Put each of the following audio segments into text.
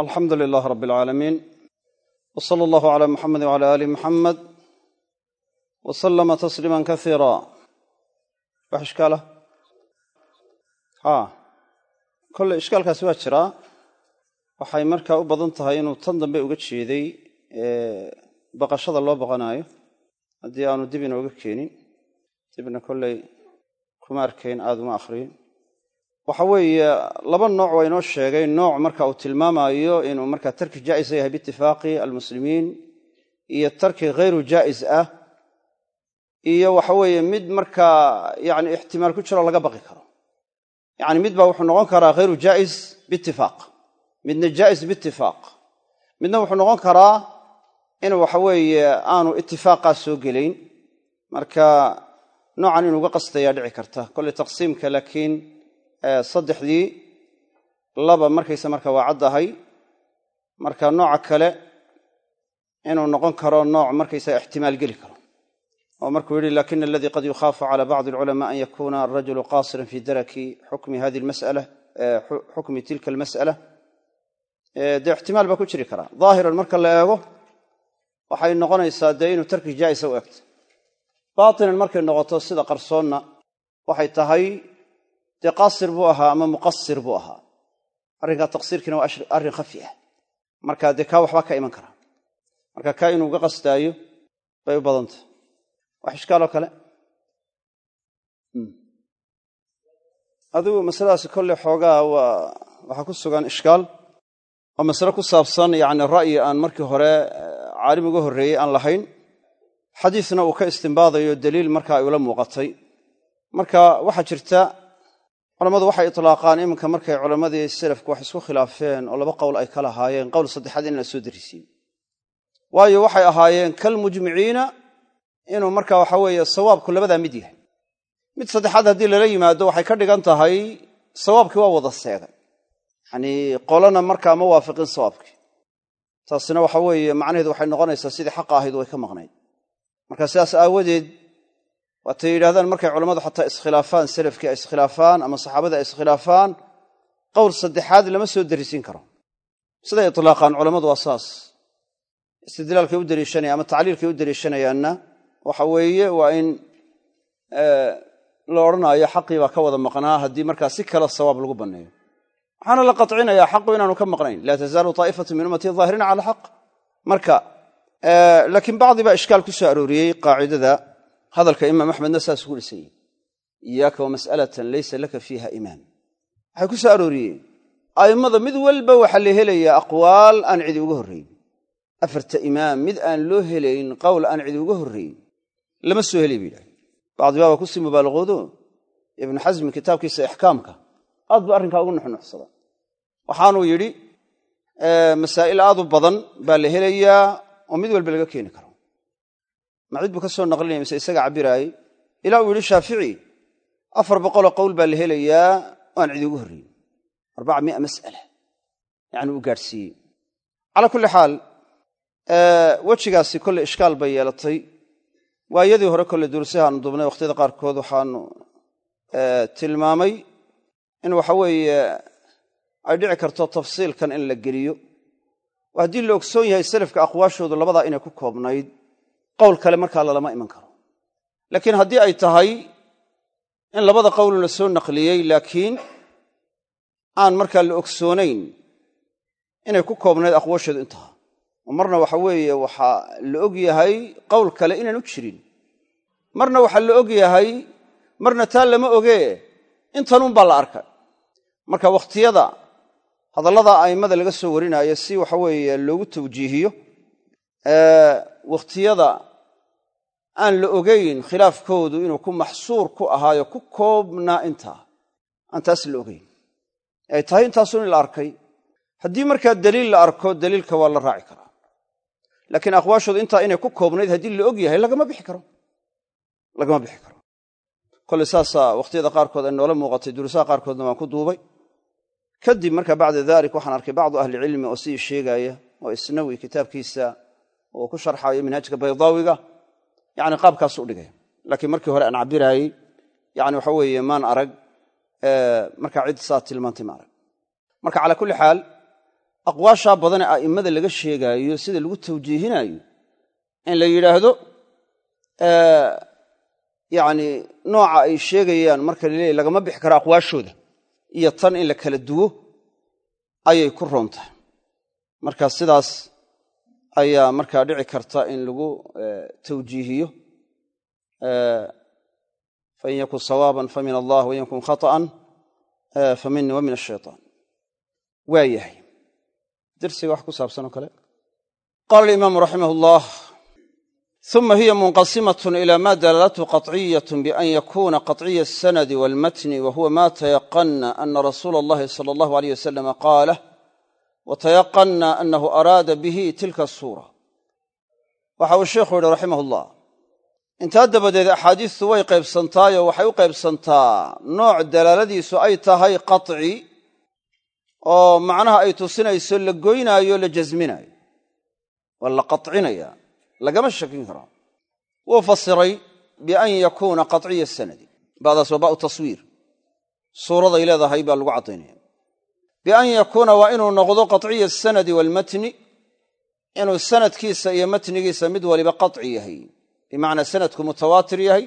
alxamdu lilaah rab alcaalamiin w sala allahu cala muxamedi wcala aali muxamed w salama tasliima kasiira wax ishkaalah haa kolley ishkaalkaasi waa jiraa. Waxay markaa u badan tahay inuu tan dambe uga jeeday baqashada loo baqanaayo. Haddii aanu dib inooga keenin dibna kolley kuma arkayn aada uma akhriyin waxa weeye laba nooc waa inoo sheegay. Nooc marka uu tilmaamayo inuu markaa tarki jaa'isa yahay biitifaaqi almuslimiin iyo tarki hayru jaa'is ah iyo waxa weeye mid markaa yani ixtimaal ku jiro laga baqi karo. Yani mid baa wuxuu noqon karaa hayru jaa'is biitifaaq midna jaa'is biitifaaq midna wuxuu noqon karaa in waxa weeye aanu itifaaqaa soo gelayn. Marka noocan inuuga qastayaa dhici karta kolley taqsiimka laakiin saddexdii laba markaysa marka waa caddahay marka nooca kale inuu noqon karo nooc markaysa ixtimaal geli karo. Oo markuu yidhi lakina aladii qad yukhaafu cala bacdi alculamaa an yakuna arajulu qaasiran fi daraki xukmi hadi lmas'ala xukmi tilka almas'ala. Dee ixtimaal baa ku jiri karaa daahiran marka la eego waxay noqonaysaa dee inuu tarki jaa'isa u egto baatinan markay noqoto sida qarsoonna waxay tahay dee qaasir buu ahaa ama muqasir buu ahaa? Arrinkaa taqsiirkiina waa arrin khafi ah. Marka dee kaa waxbaa ka iman karaa marka kaa inuu uga qastaayo bay u badantah wax ishkaaloo kale? Adigu masaladaasi kolley xoogaa waa waxaa ku sugan ishkaal waa masale ku saabsan yacni ra'yi aan markii hore caalim uga horreeyey aan lahayn. Xadiisna uu ka istimbaadayo daliil marka ay ula muuqatay. Marka waxaa jirta culammadu waxay itlaaqaan iminka markay culammadii selafku wax isku khilaafeen oo laba qowl ay ka lahaayeen qowl saddexaad in la soo darisiin waayo waxay ahaayeen kalmujmiciina inuu marka waxa weeye sawaabku labadaa mid yahay. Mid saddexaad haddii lala yimaado waxay ka dhigan tahay sawaabkii waa wada seegay yanii qolana markaa ma waafiqin sawaabkii. Taasina waxa weeye macnaheedu waxay noqonaysaa sidii xaqa ahayd way ka maqnayd. Marka sidaas aawadeed waatay yidhahdaan markay culammadu xataa iskhilaafaan selafkii ay iskhilaafaan ama saxaabadii ay iskhilaafaan qowl saddexaad lama soo darisiin karo. Siday itlaaqaan culammadu waa saas. Istidlaalkay u daliishanayaan ama tacliilkay u daliishanayaanna waxa weeye waa in la odhanaayo xaqii baa ka wada maqnaa haddii markaa si kale sawaab lagu banneeyo. Waxaana la qatcinayaa xaqu inaanu ka maqnayn. Laa tazaalu taa'ifatu min ummatii daahiriina cala xaq marka laakiin bacdi baa ishkaal ku soo arooriyey qaacidada hadalka imaam axmedna saas ugu dhisan iyaaka wa mas'alatan laysa laka fiiha imaam. Waxay ku soo arooriyeen a'immada mid walba waxaa la helayaa aqwaal aan cidi uga horrayn afarta imaam mid aan loo helayn qowl aan cidi uga horrayn lama soo helay ba yidhaha bacdi baaba ku sii mubaalaqoodo ibnu xasmi kitaabkiisa ixkaamka aad buu arrinkaa ugu nuxnuxsada waxaanuu yidhi masaa'il aad u badan baa la helayaa oo mid walba laga keeni karo ma cid buu ka soo naqlinaya mise isaga cabiraayey ilaa uu yidhi shaafici afar boqoloo qowl baa la helayaa oo aan cidi ugu horrayn arbaca mia mas'ala. Yacni uu gaadhsiiyey. Calaa kulli xaal wejigaasi kolley ishkaal bay yeelatay. Waayadii hore kolley durusahaanu dubnay wakhtiyada qaarkood waxaanu tilmaamay in waxa weeye ay dhici karto tafsiilkan in la geliyo. Haddii la ogsoon yahay selafka aqwaashoodu labadaa inay ku koobnayd qowl kale markaa lalama iman karo. Laakiin haddii ay tahay in labada qowl la soo naqliyey laakiin aan markaa la ogsoonayn inay ku koobnayd aqwaashoodu intaha oo marna waxa weeye waxaa la og yahay qowl kale inaanu jirin. Marna waxaa la og yahay marna taa lama ogee intanuunbaa la arkay. Marka wakhtiyada hadallada a'immada laga soo warinaayo si waxa weeye loogu tawjiihiyo wakhtiyada aan la ogayn khilaafkoodu inuu ku maxsuur ku ahaayo ku koobnaa intaa. Aan taas la ogayn ay tahay intaasun in la arkay. Haddii markaa daliil la arko daliilka waa la raaci karaa. Laakiin aqwaashoodu intaa inay ku koobnayd haddii la og yahay lagama bixi karo. Lagama bixi karo. Kolley saasaa wakhtiyada qaarkood ay noola muuqatay durusaha qaarkoodna waan ku duubay. Kadib marka bacda dalik waxaan arkay bacdu ahlicilmi oo sidii sheegaaya oo isnawi kitaabkiisa oo ku sharxaayo minhaajka baydaawiga yani qaabkaasu dhigaya laakiin markii hore aan cabiraayey yani waxa weeye maan arag markaa cid saa tilmaantay ma arag. Marka calaa kulli xaal aqwaashaa badane a'immada laga sheegaayo sida lagu tawjiihinayo in la yidhaahdo yacni nooca ay sheegayaan marka la leeyahy lagama bixi karo aqwaashooda iyo tan in la kala duwo ayay ku roon tahay. Marka sidaas ayaa markaa dhici karta in lagu tawjiihiyo fain yakun sawaaban fa min allah wain yakun khata'an fa minii wa min ashaytaan waa yahay darsiga wax ku saabsan oo kale qaala alimaamu raximah allah uma hiya munqasimaة ila ma dalaalatu qaطciyaة bian yakuna qaطciya aلsanadi walmatni wa huwa ma tayaqana ana rasuula اllahi salى allahu alayh wasalama qaalah watayaqanna anahu araada bihi tilka suura waxa uu sheikhu yidhi raximahullah intaa dabadeed axaadiistu way qaybsantaayo waxay u qaybsantaa nooc dalaaladiisu ay tahay qaci oo macnaha ay tusinayso la goynaayo la jasminaayo waa la qacinaya lagama shakin karo wuu fasiray bian yakuuna qaciya sanadi ba'daas waa ba'u taswiir suuraday leedahay baa lagu caddaynaya bian yakuuna waa inuu noqdo qaciya sanadi walmatni inuu sanadkiisa iyo matnigiisa mid waliba qaci yahay. Bimacnaa sanadku mutawaatir yahay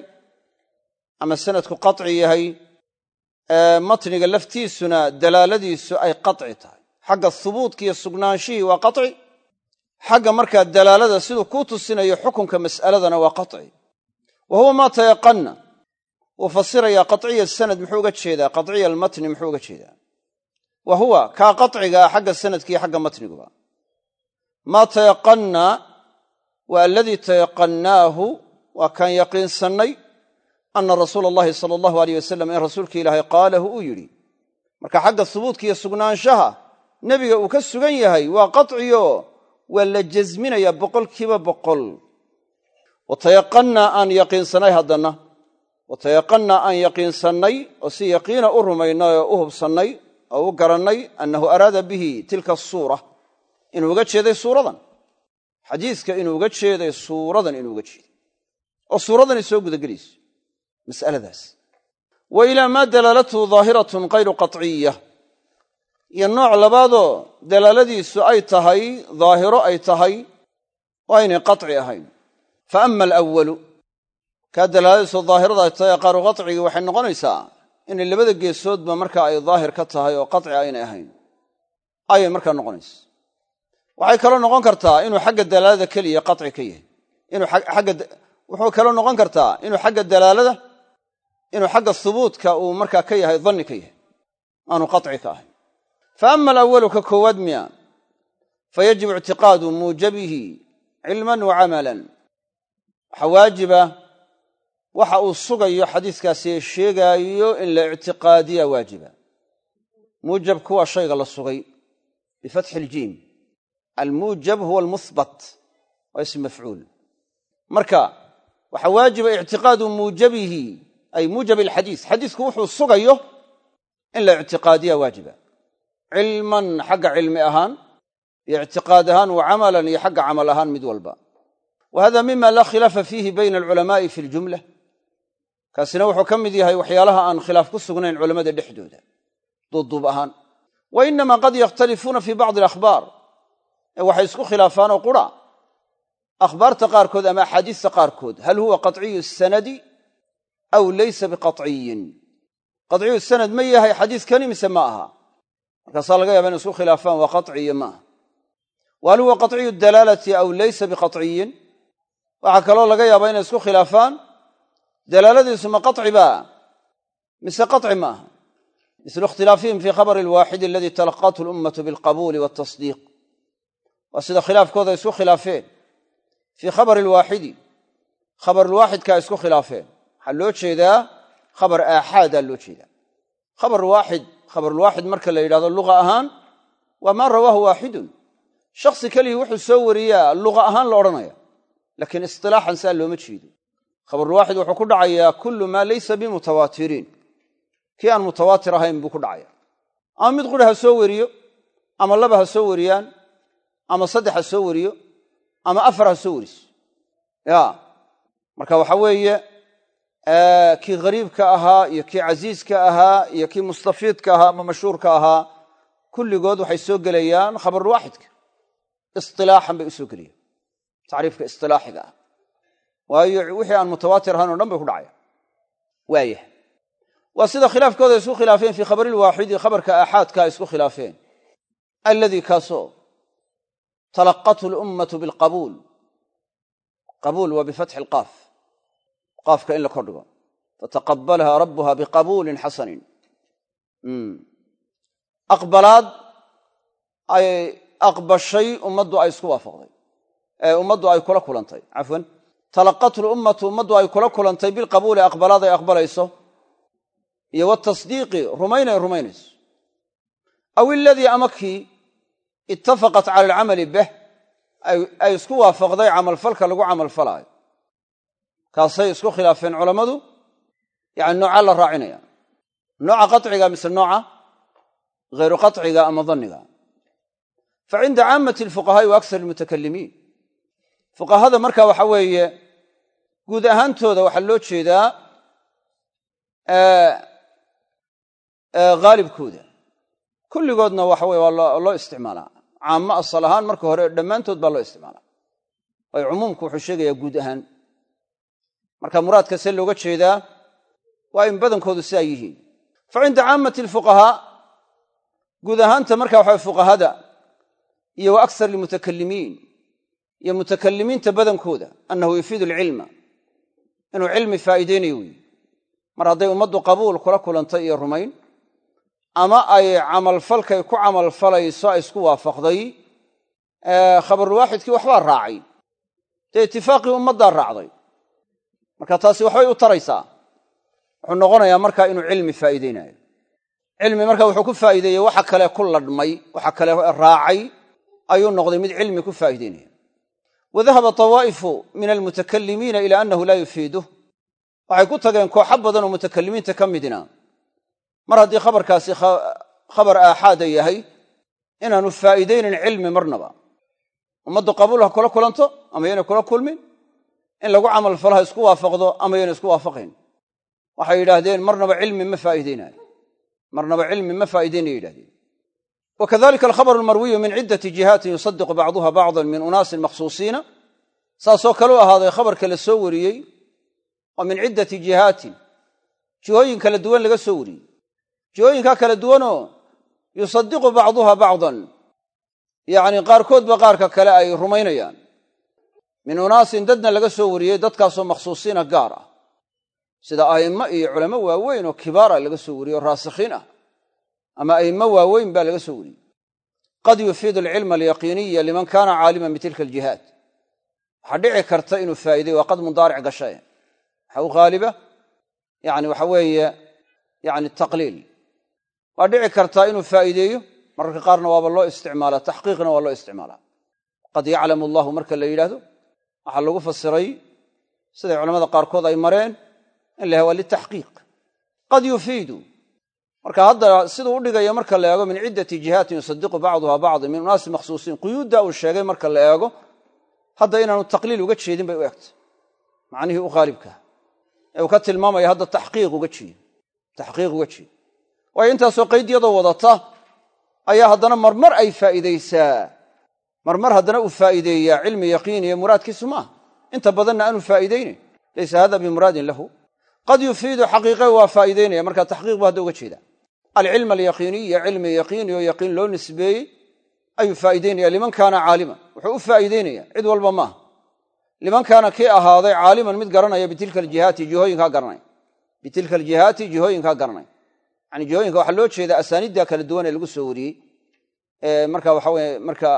ama sanadku qaci yahay matniga laftiisuna dalaaladiisu ay qaci tahay. Xagga hubuudkiiyo sugnaanshihii waa qaci xagga markaa dalaalada siduu kuu tusinayo xukunka mas'aladana waa qaci wa huwa maa tayaqana wuu fasirayaa qaciya sanad muxuu uga jeedaa? Qaciya almatni muxuu uga jeedaa? Wa huwa kaa qaطcigaa xagga sanadkiiyo xagga matniguba maa tayaqana waa aladii tayaqannaahu waa kaan yaqiinsannay ana rasuula allahi sala allahu aleyh wasalam in rasuulka ilaahay qaalahu uu yidhi marka xagga hubuudka iyo sugnaanshaha nebiga uu ka sugan yahay waa qaطciyo waa la jasminayaa boqolkiiba boqol. Watayaqannaa aan yaqiinsannay haddana watayaqannaa aan yaqiinsannay oo si yaqiina u rumaynay u hubsannay oo u garannay annahu araada bihi tilka asuura inuu uga jeeday suuradan. Xadiidka inuu uga jeeday suuradan inuu uga jeeday. Oo suuradanay soo gudagelayso mas'aladaas. Wa ilaa maa dalaalatuhu daahiratun kayru qaciya iyo nooc labaadoo dalaaladiisu ay tahay daahiro ay tahay oo aynay qaci ahayn. Fa ama alawalu kaa dalaaladiisu daahirada ay tahay qaaru qacigii waxay noqonaysaa inay labada geesoodba marka ay daahir ka tahay oo qaci aynay ah ahayn. Ayay markaa noqonaysa. Waxay kaloo noqon kartaa inuu xagga dalaalada keliya qaci ka yahay. Wuxuu kaloo noqon kartaa inuu xagga dalaalada inuu xagga hubuutka uu marka ka yahay danni ka yahay. Aanu qaci ka ahayn. Fa ama alawalu ka koowaad miya fa yajibu ictiqaadu muujabihi cilman wa camalan. Waxaa waajiba waxa uu sugayo xadiiskaasi sheegaayo in la ictiqaadiya waajiba. Muujabku waa shayga la sugay bifatxi iljiim almuujab huwa almuhbat waa ism mafcuul. Marka waxaa waajiba ictiqaadu muujabihi ay muujab alxadiis xadiisku wuxuu sugayo in la ictiqaadiya waajiba. Cilman xagga cilmi ahaan iyo ictiqaad ahaan wa iyo xagga camal ahaan mid walba. Wa hada mima laa khilaafa fiihi bayna alculamaai fi ljumla kaasina wuxuu ka mid yahay waxyaalaha aan khilaaf ku sugnayn culammada dhexdooda. Duubduub ahaan. Wa inamaa qad yakhtalifuuna fii bacdi alakhbaar. Ee waxay isku khilaafaanoo qura. Akhbaarta qaarkood ama axaadiista qaarkood hal huwa qaciyu sanadi aw leysa biqaciyin qaciyu sanad ma yahay xadiiskani mise ma aha? Markaasaa laga yaaba inay isku khilaafaan waa qaciya ma aha. Wa hal huwa qaciyu dalaalati aw leysa biqaciyin waxaa kaloo laga yaabaa inay isku khilaafaan dalaaladiisu ma qaطci ba mise qaطci ma aha? Mislu ikhtilaafihim fi khabari alwaaxidi aladii talaqathu lummatu bilqabuuli waltasdiiq waa sida khilaafkooda isku khilaafeen. Fii khabari alwaaxidi khabarulwaaxidkaa isku khilaafeen. Waxaa loo jeedaa khabar aaxaadaa loo jeedaa. Khabar waaxid khabarulwaaxid marka la yidhahdo luqa ahaan waa maa rawaahu waaxidun shakhsi keligii wuxuu soo wariyaa luqa ahaan la odhanaya laakiin istilaaxan saa looma jeedo khabarulwaaxid wuxuu ku dhacayaa kullu maa laysa bimutawaatiriin. Kii aan mutawaatir ahayn buu ku dhacaya. Ama mid quri ha soo wariyo ama laba ha soo wariyaan ama saddex ha soo wariyo ama afar ha soo wariso. Ya marka waxa weeye kii ghariibka ahaa iyo kii casiiska ahaa iyo kii mustafiidka ahaa ama mashhuurka ahaa kulligood waxay soo gelayaan khabarulwaaxidka isilaaxan bay u soo gelayaan tacriifka isilaaxiga ah waayo wixii aan mutawaatir ahayn o dhan bay ku dhacaya. Waayah waa sida khilaafkooda isku khilaafeen fii khabarilwaaxidi khabarka aaxaadka ay isku khilaafeen. Alladii kaasoo talaqathu lummatu bilqabuul. Qabuul waa bifatxi alqaaf. Qaafka in la kordhigo. Fataqabalaha rabbuha biqabuulin xasanin. Aqbalaad ay aqbashay ummaddu ay isku waafaqday. Ee ummaddu ay kula kulantay. Cafwan talaqathu lummatu ummaddu ay kula kulantay bilqabuuli aqbalaad ay aqbalayso iyo watasdiiqi rumayn ay rumaynayso. Aw iladii amakii ittafaqat cala alcamali beh ay isku waafaqday camalfalka lagu camalfalaayo kaasay isku khilaafeen culammadu yani noocaa la raacinaya. Nooca qaciga mise nooca hayru qaciga ama danniga. Fa cinda caamati alfuqahaa'i wa aksar almutakalimiin fuqahada marka waxa weeye guud ahaantooda waxaa loo jeedaa haalibkooda kulligoodna waxa weye waa loo isticmaalaa. Caamo asal ahaan marka hore dhammaantood baa loo isticmaalaa. Waayo cumuumku wuxuu sheegayaa guud ahaan. Marka muraadka see looga jeedaa waa in badankoodu sidaa yihiin. Fa cinda caamati alfuqahaa guud ahaanta marka waxa fuqahada iyo wa aksar almutakalimiin iyo mutakalimiinta badankooda annahu yufiidu alcilma inuu cilmi faa'iideynayo weyi mar hadday ummaddu qabuul kula kulantay iyo rumayn ama ay camalfalkay ku camalfalayso ay isku waafaqday khabarulwaaxidkii waxbaa raacay. Dee itifaaqii ummaddaa raacday. Marka taasi waxbay u taraysaa. Wuxuu noqonayaa markaa inuu cilmi faa'iideynayo cilmi marka wuxuu ku faa'iideeyey waxa kale ku ladhmay waxa kale raacay ayuu noqday mid cilmi ku faa'iideynaya wa dahaba tawaa'ifu min almutakalimiina ila annahu laa yufiiduh waxay ku tageen kooxo badan oo mutakalimiinta ka midina mar haddii khabarkaasi khabar aaxaada yahay inaanu faa'iidaynin cilmi marnaba ummaddu qabuul ha kula kulanto ama yaynay kula kulmin in lagu camalfalo ha isku waafaqdo ama yaynay isku waafaqayn waxay yidhaahdeen marnaba cilmi ma faa'iideynayo marnaba cilmi ma faa'iideynaya yidhahdeen wa kadalika alkhabaru almarwiyu min ciddati jihaatin yusadiqu bacduha bacdan min unaasin makhsuusiina saasoo kale u ahaaday khabarka la soo wariyey oo min ciddati jihaatin jihooyin kala duwan laga soo wariyey jihooyinkaa kala duwanoo yusadiqu bacduha bacdan yacni qaarkoodba qaarka kale ay rumaynayaan min unaasin dadna laga soo wariyey dadkaasoo makhsuusiina gaar ah sida a'immo iyo culamo waaweyn oo kibaara laga soo wariyey oo raasikhiin ah ama a'immo waaweyn baa laga soo wariyey. Qad yufiidu alcilma alyaqiiniya liman kaana caaliman bitilka aljihaad. Waxaa dhici karta inuu faa'iiday waa qad mudaaric gashae waxa u haaliba yani waxa weeye yani taqliil. Waa dhici kartaa inuu faa'iideeyo mararka qaarna waaba loo isticmaalaa taxqiiqna waa loo isticmaalaa. Qad yaclamu allahu marka la yidhaahdo waxaa lagu fasiray siday culamada qaarkood ay mareen in la waa litaxqiiq. Qad yufiidu marka hadda siduu u dhigaya marka la eego min ciddati jihaatin yusadiqu bacduha bacda min unaasi makhsuusiin quyuudda uu sheegay marka la eego hadda inaanu taqliil uga jeedin bay u egtay. Macnihii u haalibkaa ee uu ka tilmaamaya hadda taxqiiq uga jeedo taxqiiq uga jeedo waayo intaasoo qaydyadoo wadata ayaa haddana marmar ay faa'iidaysaa. Marmar haddana uu faa'iideeyaa cilmi yaqiiniyo muraadkiisu maaha inta badanna aanu faa'iidaynayn laysa hada bimuraadin lahu. Qad yufiidu xaqiiqe waa faa'iidaynaya marka taxqiiq buu hadda uga jeeda alcilm alyaqiiniya cilmi yaqiini oo yaqiin loo nisbeeyey ayuu faa'iidaynaya liman kaana caaliman wuxuu u faa'iidaynaya cid walba maaha liman kaana kii ahaaday caaliman mid garanaya bitilka aljihaati jihooyinkaa garanaya. Bitilka aljihaati jihooyinkaa garanaya. Yani jihooyinka waxaa loo jeeda asaaniidda kala duwan ee lagu soo wariyey. Marka waxa weye marka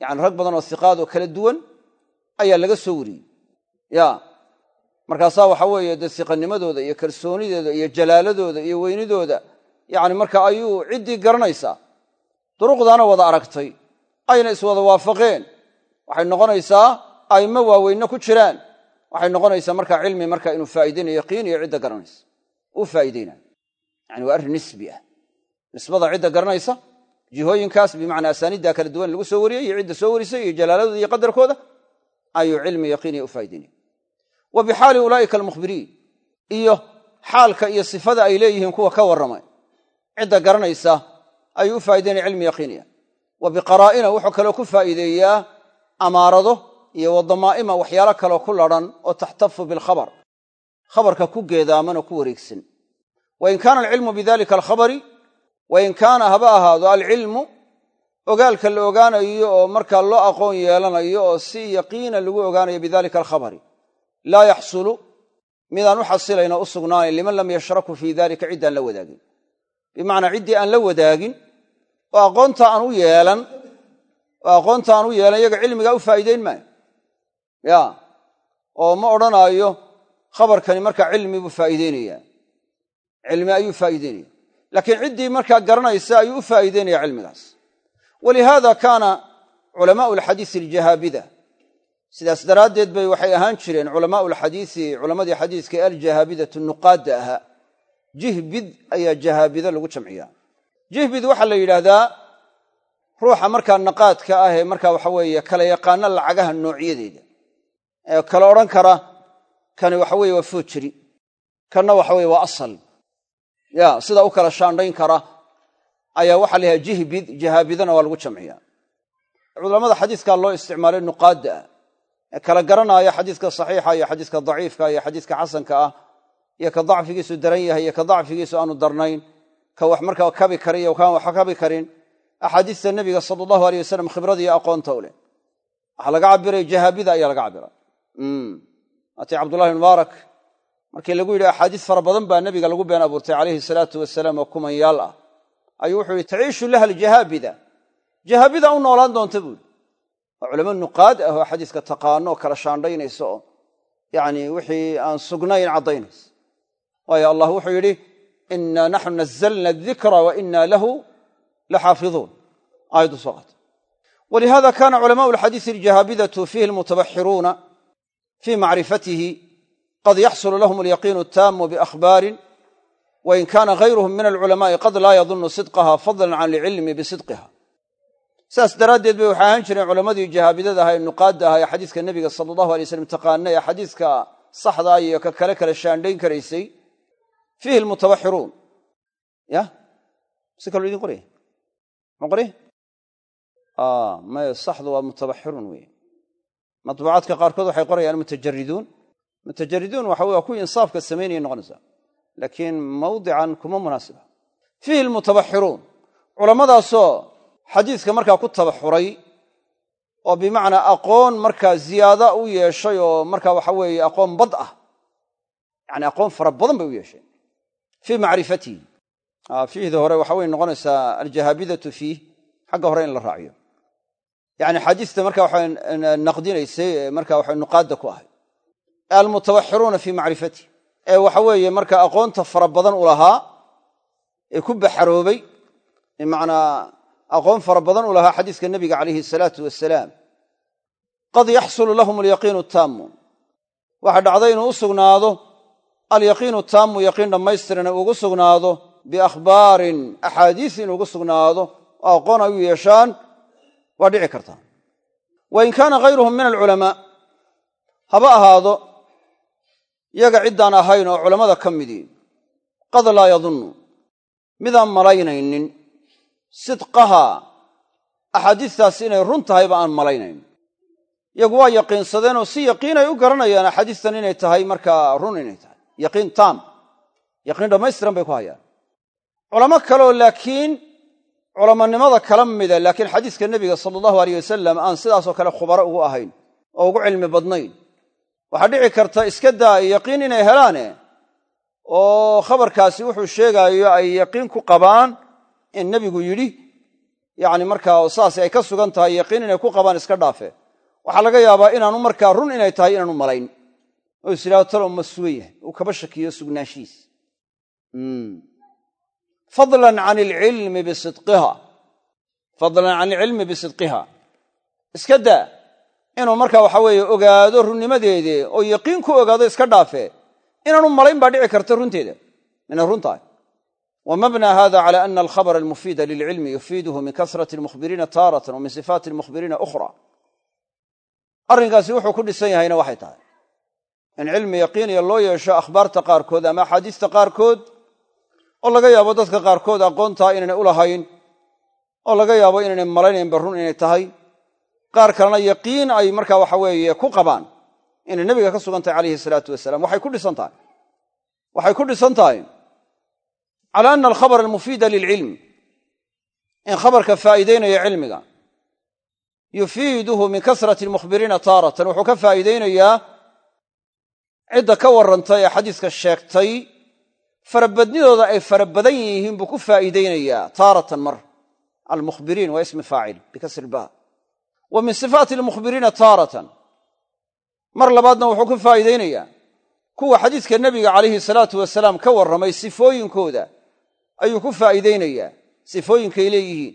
yani rag badan oo hiqaad oo kala duwan ayaa laga soo wariyey. Ya markaasaa waxa weeye dee yani marka ayuu ciddii garanaysaa. Duruqdaana wada aragtay. Ayna iswada waafaqeen. Waxay noqonaysaa aimo waaweynna ku jiraan. Waxay noqonaysaa markaa cilmi marka inuu faa'iideynayo yaqiiniyo cidda garanaysa. Uu faa'iideynayo yani waa arrin nisbi ah. Nisbada cidda garanaysa jihooyinkaas bimacnaa asaaniidda kala duwan lagu soo wariyey iyo cidda soo warisay iyo jalaaladooda iyo qadarkooda ayuu cilmi yaqiiniya u faa'ideynaya wa bixaali ulaa'ika almukhbiriin. Iyo xaalka iyo sifada ay leeyihiin kuwa ka warramay cidda garanaysa ayuu u faa'idaynaya cilmi yaqiiniya. Wa biqaraa'ina wuxuu kaloo ku faa'iideeyaa amaarado iyo wadamaa'ima waxyaalo kaloo ku ladhan oo taxtafu bilkhabar. Khabarka ku geedaamanoo ku wareegsan wain kaana alcilmu bidalika alkhabari wain kaana haba ahaado alcilmu ogaalka la ogaanayo oo markaa loo aqoon yeelanayo oo si yaqiina lagu ogaanayo bidalika alkhabari. Laa yaxsulu midaan u xasilayn oo u sugnaanayn liman lam yashraku fii dalika ciddaan la wadaagin bimacnaa ciddii aan la wadaagin oo aqoonta aan u yeelan oo aqoonta aan u yeelan iyaga cilmigaa u faa'iideyn maayo. Ya oo ma odhanaayo khabarkani markaa cilmi buu faa'iideynayaa cilmi ayuu faa'iideynaya laakiin ciddii markaa garanaysa ayuu u faa'iideynaya cilmigaas. Walihaada kaana culamaau alxadiisi aljahaabida. Sidaas daraaddeed bay waxay ahaan jireen culamaau alxadiisi culammadii xadiiska ee aljahaabidatu nuqaadda ahaa jihbid ayaa jahaabida lagu jamciyaa jihbid waxaa la yidhaahdaa ruuxa markaa naqaadka ah ee markaa waxa weeye kala yaqaana lacagaha noocyadeeda ee kala odhan kara kani waxa weeye waa foojeri kanna waxa weye waa asal. Ya sidaa u kala shaandhayn kara ayaa waxaa la yidhaha jihbid jahaabidana waa lagu jamciyaa culamada xadiiskaa loo isticmaalay nuqaadda ah ee kala garanaya xadiiska saxiixa iyo xadiiska daciifka iyo xadiiska xasanka ah iyo ka dacfigiisu daran yahay iyo ka dacfigiisu aanu darnayn ka wax markaa kabi kari iyo kaan wax kabi karin axaadiista nebiga sala allahu aleyh wasalam khibradiiyo aqoonta u waxaa laga cabiray jahaabida ayaa laga cabiray atii cabdullahi mubaarak markii lagu yidhi axaadiis fara badan baa nebiga lagu been abuurtay calayhi salaatu wasalaam oo kumanyaal ah. Ayuu wuxuu yihi taciishu laha aljahaabida jahaabida u noolaan doonta buuri waa culamo nuqaad ah oo xadiiska taqaano kala shaandhaynaysa oo yani wixii aan sugnayn caddaynaysa waayo allah wuxuu yidhi ina naxnu nazalna adikra wa ina lahu laxaafiduun aayaddu soo qaata walihada kana culamaau alxadiisi aljahaabidatu fiihi almutabaxiruuna fii macrifatihi qad yaxsulu lahum alyaqiinu taamu biakhbaarin wain kaana gayruhum min alculamaai qad laa yadunnu sidqaha fadlan can alcilmi bisidqiha saas daraaddeed bay waxay ahaan jireen culammadii jahaabidada aha ee nuqaadda aha ee xadiiska nebiga sala allahu alay slam taqaana ee xadiiska saxdaa iyo ka kale kale shaandhayn karaysay fiihi almutabaxiruun ya si kaloo idin qoraya ma qorya maya saxdu waa mutabaxiruun wey matbuucaadka qaarkood waxay qorayaan mutajariduun mutajariduun waxa waa kuwii insaafka samaynaya noqonaysaa laakiin mawdican kuma munaasiba fiihi almutabaxiruun culammadaasoo xadiiska markaa ku tabaxuray oo bimacnaa aqoon markaa ziyaada u yeeshay oo markaa waxa weeye aqoon bad ah yani aqoon fara badan bay u yeesheen fii macrifatihi fiihda hore waxa wey noqonaysaa aljahaabidatu fiih xagga hore in la raaciyo yani xadiista marka waxa naqdinaysay marka waxa nuqaadda ku ahay almutabaxiruuna fii macrifatih ee waxa weeye marka aqoonta fara badan u lahaa ee ku baxaroobay bimacnaa aqoon fara badan u lahaa xadiiska nebiga calayhi salaatu wasalaam qad yaxsulu lahum alyaqiinu taamu waxa dhacday inuu u sugnaado alyaqiinu taamu yaqiin dhammaystirana ugu sugnaado biakhbaarin axaadiis inuu ugu sugnaado oo aqoon ay u yeeshaan waa dhici kartaa wain kaana hayruhum min alculamaa haba ahaado yaga ciddaan ahayn oo culammada ka midii qad laa yadunnu midaan malaynaynin sidqaha axaadiistaasi inay run tahayba aan malaynayn. Yagu waa yaqiinsadeenoo si yaqiinay u garanayaan axaadiistan inay tahay markaa run inay tahay yaqiin taam yaqiin dhammaystiran bay ku hayaan. Culamo kaleoo laakiin culamanimada kala mida laakiin xadiiska nebiga sala allahu aleyh wasalam aan sidaasoo kale khubaro ugu ahayn oo ugu cilmi badnayn. Waxaa dhici karta iska daa yaqiin inay helaane oo khabarkaasi wuxuu sheegaayo ay yaqiin ku qabaan in nebigu yidhi yacni markaa saas ay ka sugan tahay yaqiin inay ku qabaan iska dhaafe. Waxaa laga yaabaa inaanu markaa run inay tahay inaanu malayn oo is idhahdo talow sugan yahay uu kaba shakiyo sugnaanshihiis fadlan can alcilmi bisidqiha. Fadlan can alcilmi bisidqiha. Iska daa. Inuu marka waxa weeye ogaado runnimadeedii oo yaqiin ku ogaado iska dhaafe inaanu malayn baa dhici karta runteeda. Inay run tahay. Wa mabna hada cala ana alkhabra almufiida lilcilmi yufiiduhu min kasrati almukhbiriina taaratan wa min sifaati almukhbiriina ukhra arrinkaasi wuxuu ku dhisan yahayna waxay tahay in cilmi yaqiiniya loo yeesho akhbaarta qaarkood ama axaadiista qaarkood oo laga yaabo dadka qaarkood aqoontaa inaynay u lahayn oo laga yaabo inaynay malaynaynba run inay tahay qaar kalena yaqiin ay markaa waxa weeye ku qabaan inay nebiga ka sugan tahay calayhi salaatu wasalaam. Waxay ku dhisan tahay. Waxay ku dhisan tahay. Cala ana alkhabara almufiida lilcilm in khabarka faa'iideynaya cilmiga yufiiduhu min kasrati almukhbiriina taaratan. Wuxuu ka faa'iideynayaa cidda ka warrantay ee xadiiska sheegtay farabadnidooda ay fara badan yihiin buu ku faa'iideynayaa taaratan mar. Almukhbiriin waa ismi faacil bikasri ilba wa min sifaati almukhbiriina taaratan. Mar labaadna wuxuu ku faa'iideynayaa kuwa xadiiska nebiga calayhi salaatu wasalaam ka warramay sifooyinkooda ayuu ku faa'iideynayaa sifooyinkay leeyihiin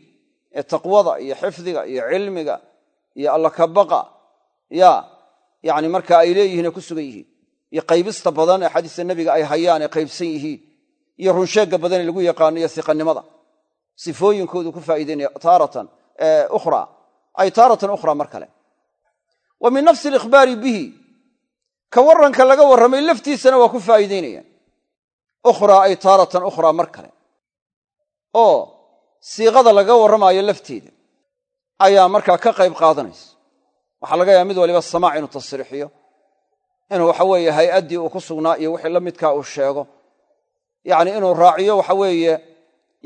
ee taqwada iyo xifdiga iyo cilmiga iyo allakabaqa ya yani marka ay leeyihiin ee ku sugan yihiin iyo qaybista badan ee xadiiska nebiga ay hayaan ee qaybsan yihiin iyo runsheegga badan ee lagu yaqaano iyo siqannimada sifooyinkoodu ku faa'iideynaya taaratan ukhra ay taaratan ukhra mar kale. Wa min nafsi alikhbaari bihi ka warranka laga warramay laftiisana waa ku faa'iideynaya ukhraa ay taaratan ukhraa mar kale. Oo siiqada laga warramaayo lafteeda ayaa markaa ka qayb qaadanaysa. Waxaa laga yaaba mid waliba samaac inuu tasriixiyo inuu waxa weeye hay'addii uu ku sugnaa iyo wixii la midkaa uu sheego. Yacni inuu raaciyo waxa weeye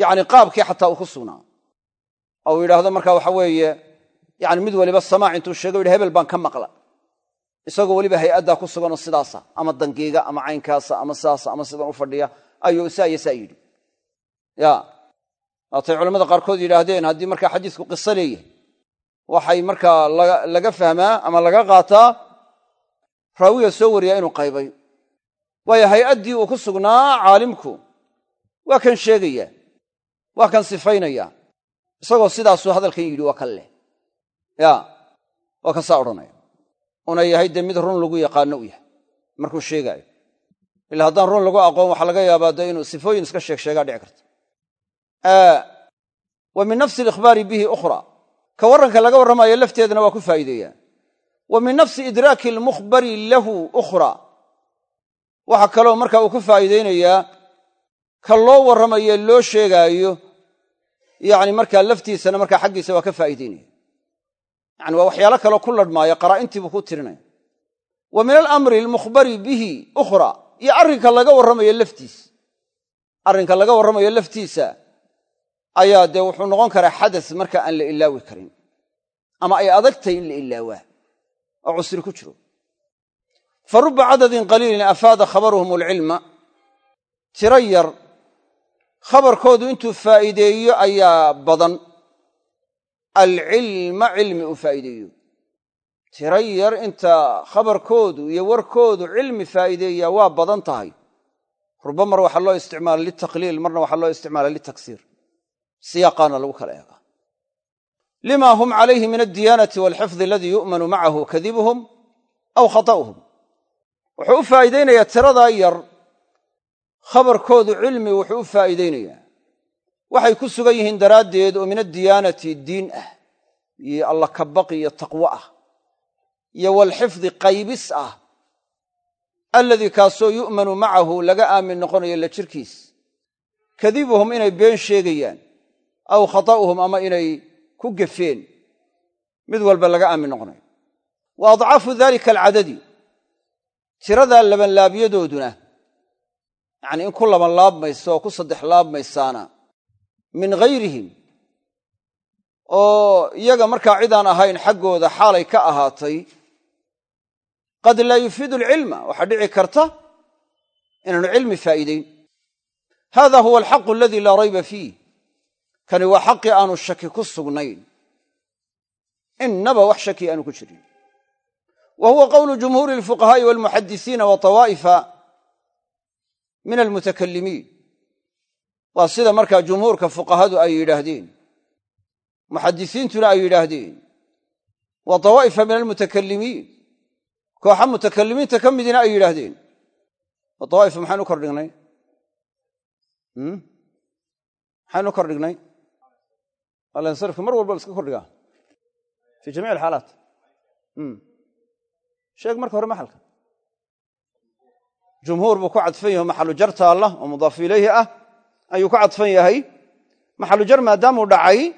yacni qaabkii xataa uu ku sugnaa. Oo uu yidhaahdo markaa waxa weeye yani mid waliba samaac intuu sheego yidhi hebel baan ka maqla. Isagoo weliba hay'addaa ku suganoo sidaasa ama dangiiga ama caynkaasa ama sidaasa ama sidan u fadhiya ayuu saa iyo saa yidhi. Ya. Waatay culamada qaarkood yidhaahdeen haddii markaa xadiisku qiso leeyahay waxay markaa laga fahmaa ama laga qaataa raawiga soo wariyaa inuu qaybay. Waayo hay'addii uu ku sugnaa caalimku. Waa kan sheegaya. Waa kan sifaynaya. Isagoo sidaasuu hadalkan yidhi waa kan leh. Ya waa kan saa odhanaya. Una yahay dee mid run lagu yaqaano u yahay. Markuu sheegaayo. Ila haddaan run lagu aqoon waxaa laga yaabaa dee inuu sifooyin iska sheeg sheegaa dhici karta. Wa min nafsi alikhbaari bihi ukhra. Ka warranka laga warramayo lafteedana waa ku faa'iideeyaa wa min nafsi idraaki almukhbari lahu ukhra. Waxaa kaloo marka uu ku faa'iideynayaa ka loo warramaye loo sheegaayo yacni markaa laftiisana markaa xaggiisa waa ka faa'iideynaya yani waa waxyaalo kaloo ku ladhmaaya qaraa'intiibuu ku tirinaya wa min alamri almukhbari bihi ukhra iyo arrinka laga warramayo laftiisa arrinka laga warramayo laftiisa ayaa dee wuxuu noqon karaa xadas marka aan la ilaawi karin ama ay adagtahay in la ilaawaa oo cusri ku jiro. Fa ruba cadadin qaliilin afaada khabaruhum alcilma. Tiro yar khabarkoodu intuu faa'iideeyo ayaa badan. Alcilma cilmi uu faa'iideeyo. Tiro yar inta khabarkoodu iyo warkoodu cilmi faa'iideeyaa waa badan tahay. Ruba mar waxaa loo isticmaala litaqliil marna waxaa loo isticmaala litaksiir. Siyaaqaana lagu kala eegaa lima hum calayhi min aldiyaanati walxifdi aladii yu'manu macahu kadibuhum aw khata'uhum wuxuu u faa'iideynayaa tiradaa yar khabarkoodu cilmi wuxuu u faa'iideynayaa waxay ku sugan yihiin daraaddeed oo min addiyaanati diin ah iyo alla kabaqi iyo taqwo ah iyo walxifdi qaybis ah alladii kaasoo yu'manu macahu laga aamin noqonayo la jirkiis kadibuhum inay been sheegayaan aw khata'uhum ama inay ku gefeen. Mid walba laga aamin noqonayo wa adcaafu dalika alcadadi. Tiradaa labanlaabyadooduna yacnii in ku laban laabmaysa oo ku saddex laabmaysaana min ghayrihim. Oo iyaga markaa cidaan ahayn xaggooda xaalay ka ahaatay qad laa yufiidu alcilma waxaa dhici karta inaanu cilmi faa'iideyn hada huwa alxaqu aladii laa rayba fiih kani waa xaqii aanu shaki ku sugnayn. Innaba wax shaki aanu ku jirin. Wa huwa qowlu jumhuuri alfuqahaa'i walmuxadisiina wa min almutakalimiin waa sida markaa jumhuurka fuqahadu ay yidhaahdeen. Muxadisiintuna ay yidhaahdeen. Wa tawaa'ifa min almutakalimiin kooxa mutakalimiinta ka midina ay yidhaahdeen. Wa tawaa'ifa maxaynu kor dhignay maxaynu kor dhignay alansarifka mar walba iska kordhigaa fi jamiic alxaalaat. Sheeg marka hore maxalka. Jumhuur buu ku cadfan yahay maxalu jar taalla oo mudaafu ilayhi ah ayuu ku cadfan yahay. Maxalu jar maadaamuu dhacay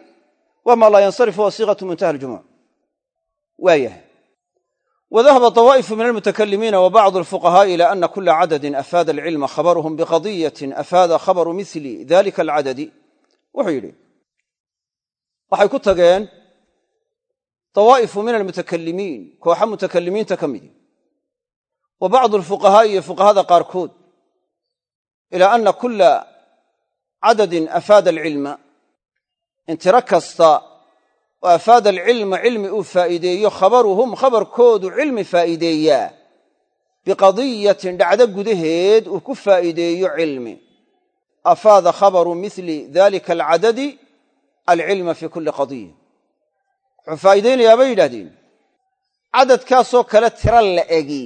wama laa yansarifu wa siiqatu muntaha aljumuuc. Waayahay wadahaba طawaa'ifu min almutakalimiina wa bacdu alfuqahaaءi ila ana kula cadadin afaada alcilma khabaruhum biqadiyatin afaada khabaru mili dalika alcadadi. Wuxuu yidhi waxay ku tageen dawaa'ifu min almutakalimiin kooxa mutakalimiinta ka midi wa bacdu alfuqahaa'i iyo fuqahada qaarkood ilaa ana kula cadadin afaada alcilma. In tiro kasta oo afaada alcilma cilmi uu faa'iideeyo khabaruhum khabarkoodu cilmi faa'iideeyaa. Biqadiyatin dhacdo gudaheed uu ku faa'iideeyo cilmi. Afaada khabaru mili dalika alcadadi alcilma fi kulli qadiya wuxuu faa'iidaynayaa bay yidhahdeen cadadkaasoo kale tiro la egi.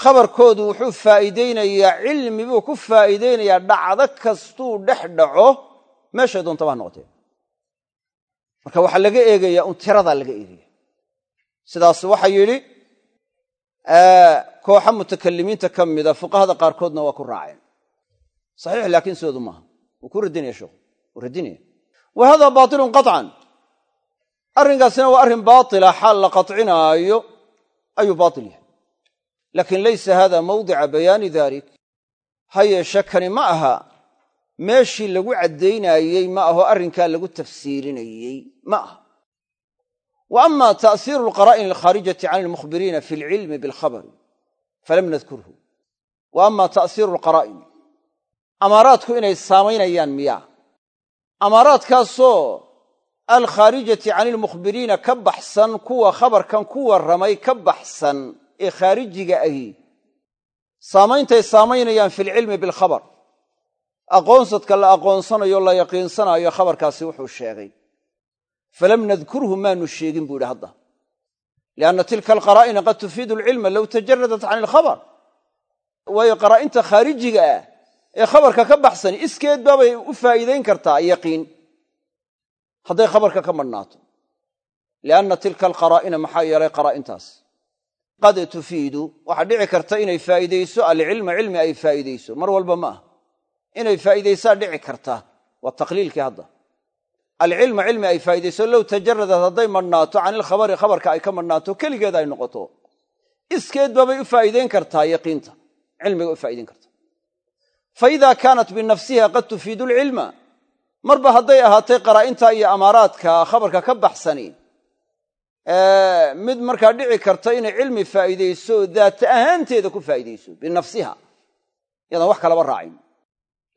Khabarkoodu wuxuu faa'iidaynayaa cilmi buu ku faa'iidaynayaa dhacdo kastuu dhex dhaco meeshay doontaba ha noqotee. Marka waxaa laga eegayaa un tiradaa laga eegaya. Sidaas waxaa yidhi kooxa mutakalimiinta ka mida fuqahada qaarkoodna waa ku raaceen. Saxiix laakiin sidoodu maaha. Wuu ku radinaya sheekhu wuu radinaya wa hada baatilun qaطcan arrinkaasina waa arrin baatila xaal la qaطcinaayo ayuu baatil yahay laakiin laysa hada mawdica bayaani dalik ha yeeshe kani ma aha meeshii lagu caddaynaayey ma aho arrinkaa lagu tafsiirinayey ma aha wa ama ta'siiru alqaraa'in alkhaarijati can almukhbiriina fi alcilmi bilkhabari falam nadkurhu wa ama ta'siiru alqaraa'in amaaraadku inay saamaynayaan miyaa amaaraadkaasoo alkhaarijati can ilmukhbiriina ka baxsan kuwa khabarkan ku warramay ka baxsan ee khaarijiga ahi. Saammayntay saamaynayaan fi lcilmi bilkhabar aqoonsadka la aqoonsanayo la yaqiinsanaayo khabarkaasi wuxuu sheegay. Falam nadkurhu maanu sheegin buu yidhi hadda. Lianna tilka alqaraa'ina qad tufiidu alcilma low tajaradat can ilkhabar waayo qaraa'inta khaarijiga ah ee khabarka ka baxsan iskeed baabay u faa'iidayn kartaa yaqiin. Hadday khabarka ka madhnaato. Lianna tilka alqaraa'ina maxaa yeelay qaraa'intaas qad tufiidu waxaa dhici karta inay faa'iidayso alcilma cilmi ay faa'iidayso mar walba ma ah inay faa'iidaysaa dhici karta. Waa taqliilkii hadda. Alcilma cilmi ay faa'iidayso low tajaradat hadday madhnaato can ilkhabari khabarka ay ka madhnaato keligeed ay noqoto. Iskeed baabay u faa'iidayn kartaa yaqiinta. Cilmiga u faa'idayn karta fa idaa kaanat binafsiha qad tufiidu alcilma marba hadday ahaatay qaraa'inta iyo amaaraadka khabarka ka baxsani mid markaa dhici karta inay cilmi faa'iidayso daata ahaanteeda ku faa'iidayso binafsiha yadaan wax kalaba raacin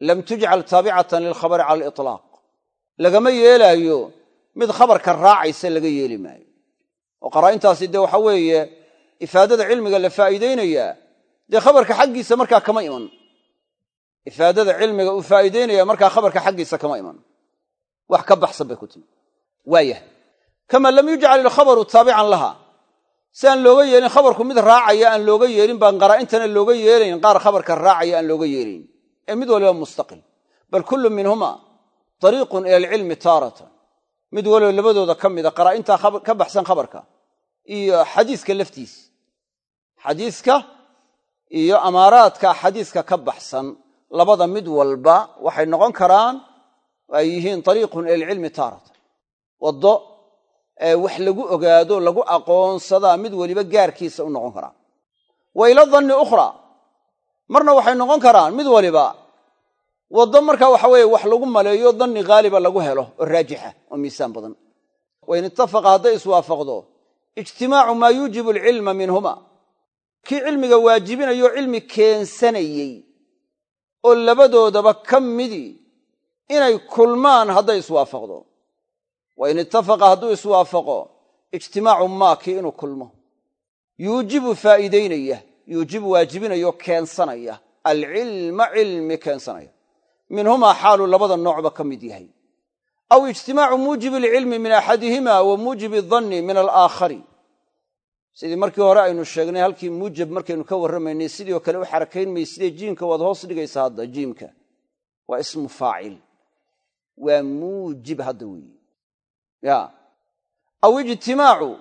lam tujcal taabicatan lilkhabari cala aliطlaaq lagama yeelaayo mid khabarka raacaysa laga yeeli maayo oo qaraa'intaasi dee waxa weeye ifaadada cilmiga la faa'iidaynayaa dee khabarka xaggiisa markaa kama iman ifaadada cilmiga uu faa'iidaynaya markaa khabarka xaggiisa kama iman. Wax ka baxsan bay ku timi waayah kama lam yujcal ilkhabaru taabican laha si aan looga yeelin khabarku mid raacaya aan looga yeelin baan qaraa'intana looga yeelayn qaar khabarka raacaya aan looga yeelayn. Ee mid waliba mustaqil. Bal kullu minhuma ariiqun ila alcilmi taaratan. Mid waliba labadooda ka mida qaraa'intaa ka baxsan khabarka. Iyo xadiiska laftiisa xadiiska iyo amaaraadka xadiiska ka baxsan labada mid walba waxay noqon karaan ay yihiin ariiqun ila alcilmi taaratan. Waddo wax lagu ogaado lagu aqoonsadaa mid weliba gaarkiisa u noqon karaa wa ila danni ukhraa marna waxay noqon karaan mid waliba waddo marka waxa weeye wax lagu maleeyo danni haaliba lagu helo oo raajixa oo miisaan badan. Wain ittafaqa hadday iswaafaqdo ijtimaacu maa yuujibu alcilma minhuma kii cilmiga waajibinayo cilmi keensanayey oo labadoodaba ka midii inay kulmaan hadday iswaafaqdo. Wain ittafaqa hadduu iswaafaqo ijtimaacu maakii inuu kulmo. Yuujibu faa'iidaynaya yuujibu waajibinayo keensanaya. Alcilma cilmi keensanaya. Minhumaa xaaluu labada noocba ka mid yahay. Aw ijtimaacu muujibi alcilmi min axadihima wa muujibi danni min alaakhari sidii markii hore aynu sheegnay halkii muujab markaynu ka warramaynay sidii oo kale u xarakayn may sidee jiimka waad hoos dhigaysaa hadda jiimka waa ismu faacil. Waa muujib hadda weeye. Ya aw ijtimaacu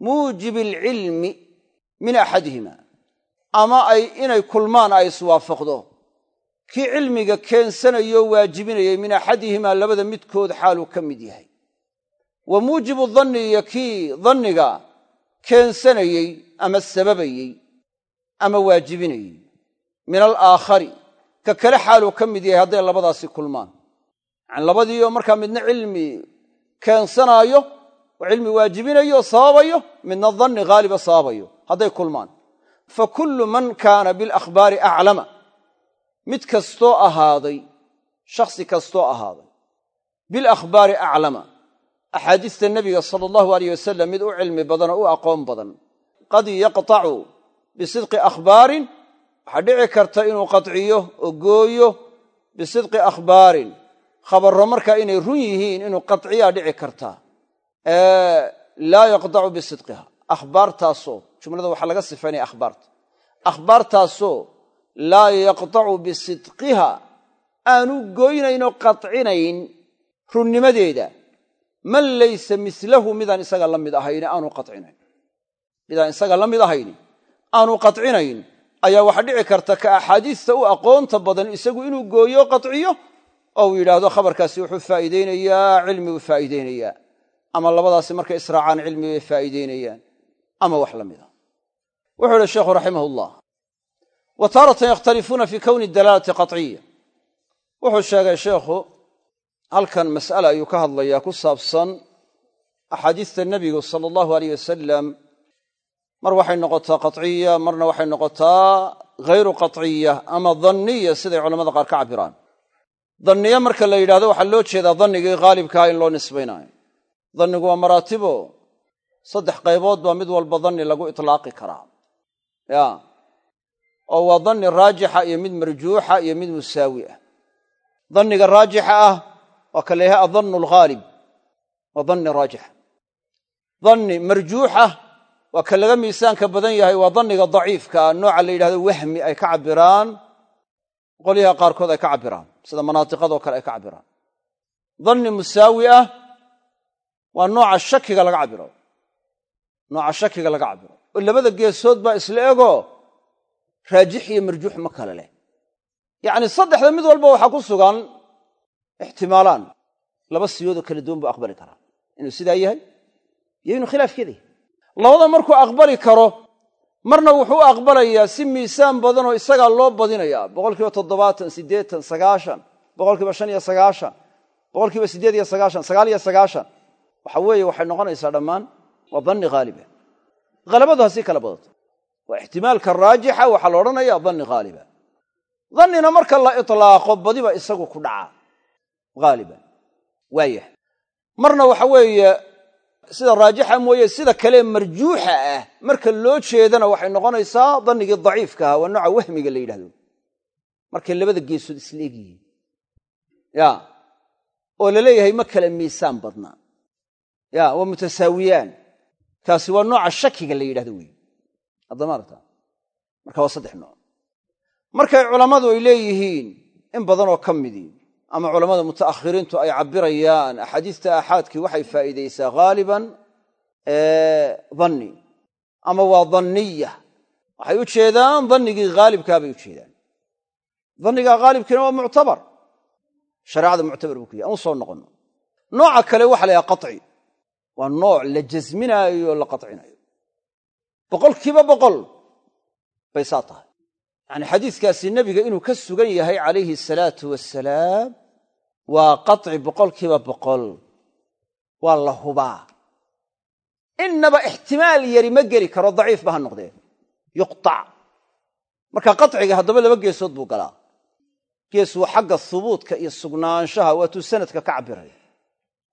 muujibi alcilmi min axadihima. Ama ay inay kulmaan ay iswaafaqdo. Kii cilmiga keensanayo waajibinayay min axadihimaa labada midkood xaaluu ka mid yahay. Wa muujibu danni iyo kii danniga keensanayey ama sababayey ama waajibinayey. Min alaakhari ka kale xaaluu ka mid yahay hadday labadaasi kulmaan. Yani labadiioo markaa midna cilmi keensanaayo oo cilmi waajibinayo sababayo midna danni haaliba sababayo hadday kulmaan. Fa kullu man kaana bilakhbaari aclama mid kastoo ahaaday shakhsi kastoo ahaaday bilakhbaari aclama axaadiista nebiga sala allahu aleyh wasalam mid u cilmi badan oo u aqoon badan. Qad yaqtacu bisidqi akhbaarin waxaa dhici karta inuu qadciyo oo gooyo bisidqi akhbaarin. Khabarro markaa inay run yihiin inuu qadciyaa dhici karta. Laa yaqdacu bisidqiha. Akhbaartaasoo jumlada waxaa laga sifaynaya akhbaarta akhbaartaasoo laa yaqdacu bisidqiha. Aanu goynaynoo qadcinayn runnimadeeda man laysa milahu midaan isaga la mid ahayni aanu qacinayn midaan isaga la mid ahayni aanu qadcinayn ayaa waxaa dhici karta ka axaadiista u aqoonta badan isagu inuu gooyo qadciyo oo uu yidhaahdo khabarkaasi wuxuu faa'iideynayaa cilmi buu faa'iideynayaa ama labadaasi markay israacaan cilmi bay faa'iideynayaan ama wax la mid a wuxuu yihi sheekhu raximah ullah wa taaratan yakhtalifuuna fi kowni dalaalati qaciya wuxuu sheegay sheekhu halkan mas'ale ayuu ka hadlayaa ku saabsan axaadiista nebigu sala allahu aleyh wasalam mar waxay noqotaa qaciya marna waxay noqotaa ghayru qaciya ama danniya siday culamada qaar ka cabiraan danniye marka la yidhahdo waxaa loo jeedaa dannigii haalibkaha in loo nisbaynaayo. Dannigu waa maraatibo. Saddex qaybood baa mid walba danni lagu itlaaqi karaa. Ya. Oo waa danni raajixa iyo mid marjuuxa iyo mid musaawi ah. Danniga raajixa ah waa ka layahay adannu alghaalib waa danni raajixa danni marjuuxa waa ka laga miisaanka badan yahay waa danniga daciifkaa nooca la yidhahdo wahmi ay ka cabbiraan qolyaha qaarkood ay ka cabbiraan sida manaatiqadoo kale ay ka cabbiraan. Danni musaawi ah waa nooca shakiga laga cabbiro. Nooca shakiga laga cabbiro. Oo labada geesood baa isla ego raajix iyo marjuux ma kale leh. Yacni saddexda mid walba waxaa ku ixtimaalaan laba siyoodoo kala duwan buu aqbali karaa. inuu sidaa yahay? iyo inuu khilaafkeeda yahay labada markuu aqbali karo marna wuxuu u aqbalayaa si miisaan badan oo isagaa loo badinayaa. boqolkiiba toddobaatan siddeetan sagaashan boqolkiiba shan iyo sagaashan boqolkiiba siddeed iyo sagaashan sagaal iyo sagaashan. waxa weeye waxay noqonaysaa dhammaan waa danni haaliba halabadu ha sii kala badato. waa ixtimaalka raajixa waxaa la odhanaya danni haaliba dannina marka la itlaaqo badiba isagu ku dhaca haaliban waayah marna waxa weeye sida raajixa mooye sida kale marjuuxa ah. Marka loo jeedana waxay noqonaysaa dannigii daciifkaha waa nooca wahmiga la yidhahdo markay labada geesood isla egyihiin ya. Oo la leeyahay ma kale miisaan badna ya waa mutasaawiyaan. Kaasi waa nooca shakiga la yidhahdo wey haddamaarta marka waa saddex nooc. Markay culammadu ay leeyihiin in badanoo ka midii ama culammada muta'akhiriintu ay cabbirayaan axaadiista aaxaadkii waxay faa'iidaysaa haaliban danni ama waa danniya waxay u jeedaan dannigii haalibkaa bay u jeedaan. Dannigaa haalibkiina waa muctabar. Shareecada muctabar buu ku yahy aan u soo noqonno. Nooca kale waxa la yahaha qaci waa nooc la jasminaayo la qacinayo boqolkiiba boqol bay saa tahay yacni xadiiskaasi nebiga inuu ka sugan yahay calayhi asalaatu wasalaam waa qaci boqolkiiba boqol. Waa la hubaa. Innaba ixtimaal yari ma geli karo daciifba ha noqdee yuqtac marka qaciga haddaba laba geesood buu galaa. Gees waa xagga hubuudka iyo sugnaanshaha waatuu sanadka ka cabbiraya.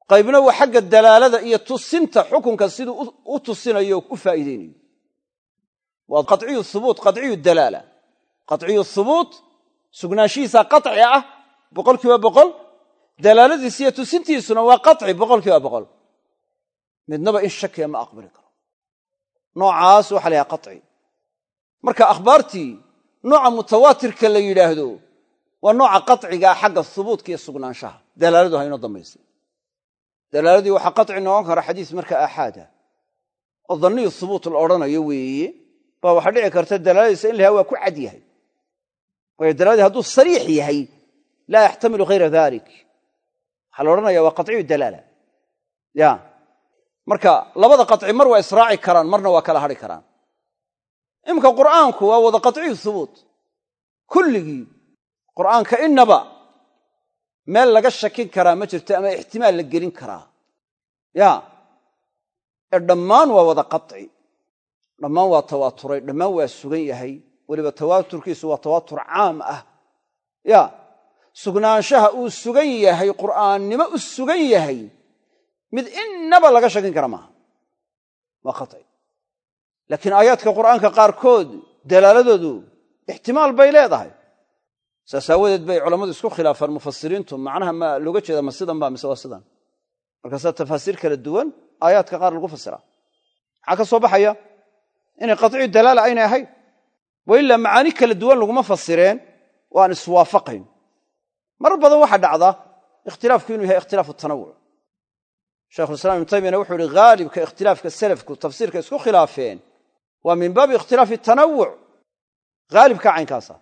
Qaybna waa xagga dalaalada iyo tusinta xukunka siduu u tusinayo u faa'iideynayo waa qaciyu hubuut qaciyu dalaala qaciyu hubuut sugnaanshihiisaa qaci ah boqolkiiba boqol dalaaladiis iyo tusintiisuna waa qaci boqolkiiba boqol. Midnaba in shakiya ma aqbali karo. Noocaas waxa la yahay qaci marka akhbaartii nooca mutawaatirka la yidhaahdo waa nooca qacigaa xagga hubuutka iyo sugnaanshaha. Dalaaladu haynoo dambaysa dalaaladii waxaa qaci noqon kara xadiis marka aaxaadah oo danniyu hubuut la odhanayo weeye baa waxaa dhici karta dalaaladiisa in la yaha waa ku cad yahay waayo dalaaladii hadduu sariix yahay laa yaxtamilu hayra dalik waxaa la odhanaya waa qaciyu dalaala. Ya. Marka labada qaci mar waa israaci karaan marna waa kala hadhi karaan. Imika qur'aanku waa wada qaciyu hubuut kulligii qur'aanka innaba meel laga shakin karaa ma jirto ama ixtimaal la gelin karaa. Ya. Ee dhammaan waa wada qaci waa tawaaturay dhammaan waa sugan yahay weliba tawaaturkiisu waa tawaatur caam ah. Ya sugnaanshaha uu sugan yahay qur'aannimo u sugan yahay mid innaba laga shakin kara maaha. Waa qaci laakiin aayaadka qur'aanka qaarkood dalaaladoodu ixtimaal bay leedahay. Saas aawadeed bay culammadu isku khilaafaan mufasiriintu macnaha ma looga jeeda ma sidan ba mise waa sidan? Markaasaa tafaasiir kala duwan aayaadka qaar lagu fasiraa maxaa ka soo baxaya? Inay qaطicu dalaala aynay ahayn wa ilaa macaani kala duwan laguma fasireen oo aan iswaafaqayn. Marar badan waxaa dhacda ikhtilaafku inuu yahay ikhtilaafu tanawuc shekhulislam ibnu taymiyana wuxuu ihi haalibka ikhtilaafka selafku tafsiirka isku khilaafeen waa min baabi ikhtilaafi tanawuc haalibka caynkaasa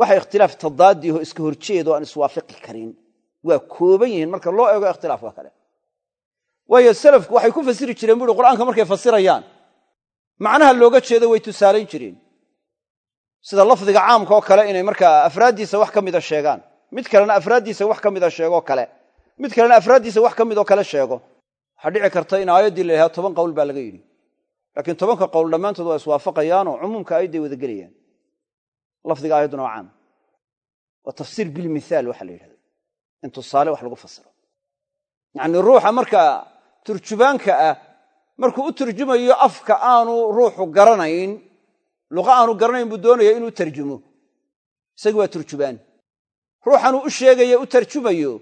waxa ikhtilaaf tadaadiho iska horjeedo aan iswaafaqi karin. Waa kooban yihiin marka loo eego ikhtilaafka kale. Waayo selafku waxay ku fasiri jireen buuhi qur'aanka markay fasirayaan macnaha looga way tusaalayn jireen sida lafdiga caamka oo kale inay markaa afraaddiisa wax ka mida sheegaan. Mid kalena afraaddiisa wax ka mida sheegoo kale. Mid kalena afraaddiisa wax ka midoo kale sheego. Waxaa dhici karta in aayaddii la yidhaha toban qowl baa laga yidhi. Laakiin tobanka qowl dhammaantood waa iswaafaqayaanoo cumuumka aayadday wada gelayaan. Lafdiga aayadduna waa caam. Waa tafsiir bilmithaal waxa la yidhahda in tusaale wax lagu fasiro yacnii ruuxa markaa turjubaanka ah markuu u turjumayo afka aanu ruuxu garanayn luqa aanu garanayn buu doonaya inuu tarjumo. Isagii waa turjubaan. Ruuxanuu u sheegaye u tarjumayo.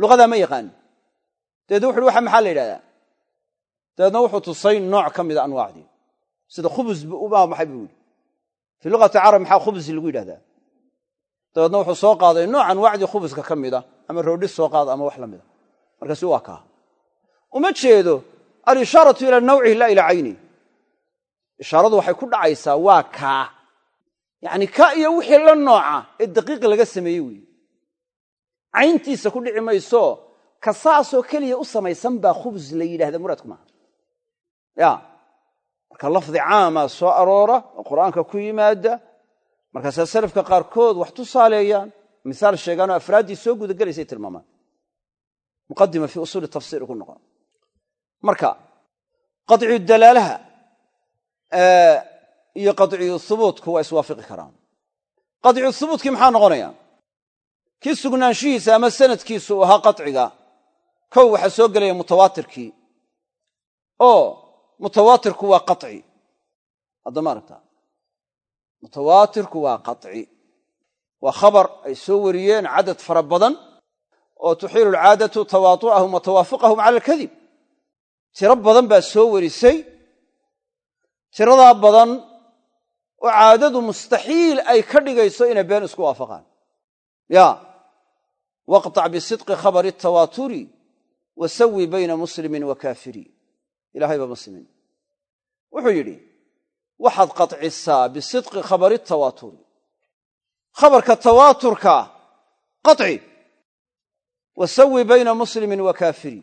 Luqadaa ma yaqaan. Dabeedna wuxuuhi waxa maxaa la yidhahdaa? Dabeedna wuxuu tusay nooc ka mida anwaacdii sida khubus maa maxay buu yidhi? Fii luqati carab maxaa khubus lagu yidhahdaa? Dabeedna wuxuu soo qaaday nooc anwaacdii khubuska ka mida ama roodhis soo qaada ama wax la mida. Markaasu waa kaa. Uma jeedo alishaaratu ila nawcihi laa ilaa cayni ishaaradu waxay ku dhacaysaa waa kaa. Yacni ka iyo wixii la nooca ee daqiiqi laga sameeyey weeye. Cayntiisa ku dhici mayso ka saasoo keliya u samaysan baa khubus la yidhahda muraadku maaha ya marka lafdi caamaa soo aroora oo qur'aanka ku yimaada markaasaa salafka qaarkood wax tusaaleeyaan misaal sheegaanoo afraaddii soo gudagelaysay tilmaamaan. Muqadima fii usuuli tafsiir ugu noqon. Marka qaطciyu dalaalaha iyo qadciyu hubuutku waa iswaafiqi karaan. Qadciyu hubuutkii maxaa noqonaya? Kii sugnaanshihiisa ama sanadkiisu u ahaa qaciga kow waxaa soo gelaya mutawaatirkii. Oo mutawaatirku waa qaci haddama aragtaa. Mutawaatirku waa qaci waa khabar ay soo wariyeen cadad fara badan oo tuxiilu alcaadatu tawaatu'ahum wa tawaafuqahum cala alkadib. Tiro badan baa soo warisay tiradaa badan oo caadadu mustaxiil ay ka dhigayso inay been isku waafaqaan. Ya waqtac bisidqi khabari tawaaturi wa sawi bayna muslimin wa kaafiri. Ilahay baa muslimiin wuxuu yidhi waxaad qaطcisaa bisidqi khabari tawaaturi khabarka tawaaturka qaطci wa sawi bayna muslimin wa kaafiri.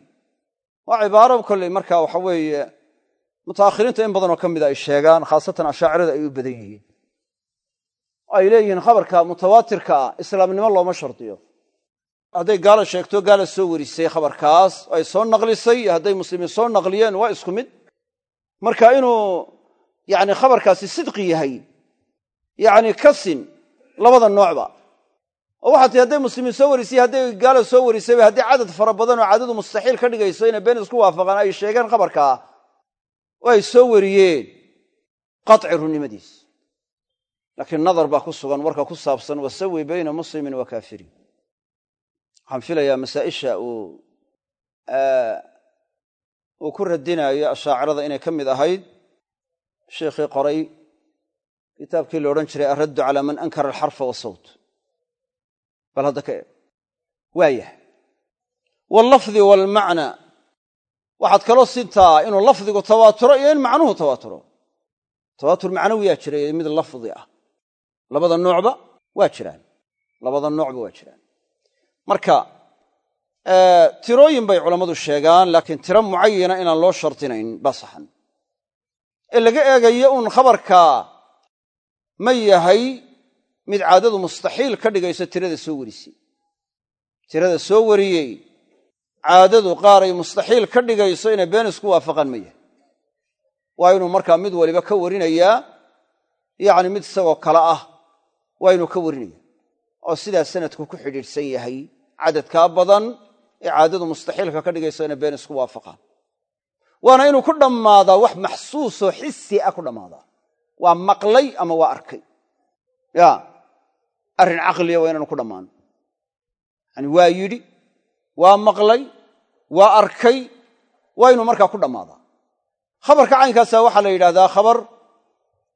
Waa cibaaro kolley markaa waxa weeye mutaakhiriinta in badanoo ka mida ay sheegaan khaasatan ashaacirada ay u badan yihiin. Ay leeyihiin khabarka mutawaatirka ah islaamnimo looma shardiyo. Hadday gaala sheegto gaala soo warisay khabarkaas ay soo naqlisay iyo hadday muslimiin soo naqliyeen waa isku mid. Marka inuu yani khabarkaasi sidqi yahay yani kasin labada noocba. Oo waxaa hadday muslimiin soo warisay hadday gaala soo warisayba haddii cadad fara badan oo caadadu mustaxiil ka dhigayso inay been isku waafaqaan ay sheegeen khabarkaa oo ay soo wariyeen qaطci runnimadiis. Laakiin nadar baa ku sugan warka ku saabsan wasawi bayna muslimin wa kaafirin. Waxaan filayaa masaa'isha uu ku radinaayo ashaacirada inay ka mid ahayd. Sheikhii qoray kitaabkii la odhan jiray alraddu calaa man ankara alxarfa wasawt bal hadda ka waayah wallafdi waalmacna waxaad kaloo sintaa inuu lafdigu tawaaturo iyo in macnuhu tawaaturo. Tawaatur macnawiyaa jira iyo mid lafdi ah. Labada noocba waa jiraan. Labada noocba waa jiraan. Marka tirooyin bay culammadu sheegaan laakiin tiro mucayana inaan loo shardinayn baa saxan. Ee laga eegayo uun khabarka ma yahay mid caadadu mustaxiil ka dhigayso tirada soo warisay tirada soo wariyey caadadu qaaray mustaxiil ka dhigayso inay been isku waafaqaan ma yahay. Waa inuu markaa mid waliba ka warinayaa yacni mid isagoo kale ah waa inuu ka warinaya oo sidaa sanadku ku xidhiidhsan yahay cadadkaa badan ee caadadu mustaxiilka ka dhigayso inay been isku waafaqaan. Waana inuu ku dhammaadaa wax maxsuusoo xisi ah ku dhammaadaa. Waa maqlay ama waa arkay? Ya arrin caqliya waa inaanu ku dhammaan. Yani waa yidhi waa maqlay waa arkay waa inuu markaa ku dhammaadaa. Khabarka caynkaasa waxaa la yidhahdaa khabar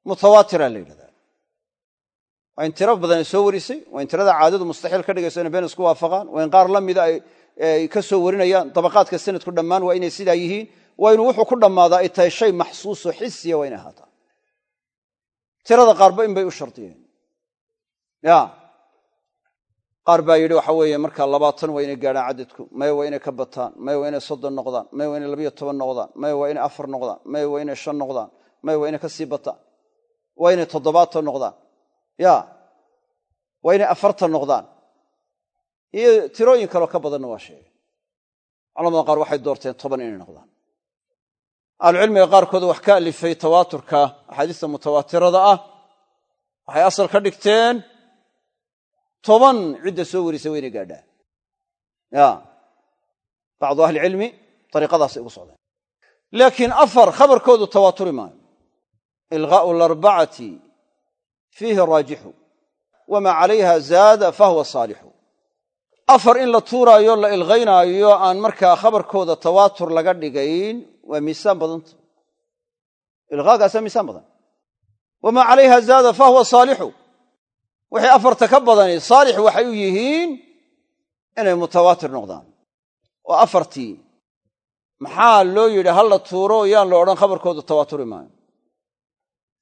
mutawaatira la yidhahdaa. Waa in tiro badan soo warisay waa in tirada caadadu mustaxiil ka dhigayso inay been isku waafaqaan waa in qaar la mida ay ka soo warinayaan dabaqaadka sanadku dhammaan waa inay sidaa yihiin waa inuu wuxuu ku dhammaadaa ay tahay shay maxsuuso xisiya waa inay ahaataa. Tirada qaarba in bay u shardiyeen qaar baa yidhi waxa weeye markaa labaatan waa inay gaadhaan cadadku maya waa inay ka bataan maya waa inay soddon noqdaan maya waa inay labayo toban noqdaan maya waa inay afar noqdaan maya waa inay shan noqdaan maya waa inay ka sii bataan waa inay toddobaatan noqdaan ya waa inay afartan noqdaan. Iyo tirooyin kaloo ka badanna waa sheegay. Culamada qaar waxay doorteen toban inay noqdaan. Ahlucilmiga qaarkood wax ka alifay tawaaturka axaadiista mutawaatirada ah waxay asal ka dhigteen toban cidda soo warisa waynay gaadhaa. Ya. Bacdu ahlicilmi dariiqadaasay ugu socdeen. Laakiin afar khabarkoodu tawaaturi maayo. Ilqaa'u larbacati fiihi raajixu wamaa calayha zaada fahuwa saalixu. Afar in la tuuraayo la ilqaynaayo aan markaa khabarkooda tawaatur laga dhigayn waa miisaan badanta ilqaagaasaa miisaan badan. Wamaa calayha zaada fahuwa saalixu wixii afarta ka badani saalix waxay u yihiin inay mutawaatir noqdaan. Oo afartii. Maxaa loo yidhi ha la tuuro yaan la odhan khabarkoodu tawaaturi maayo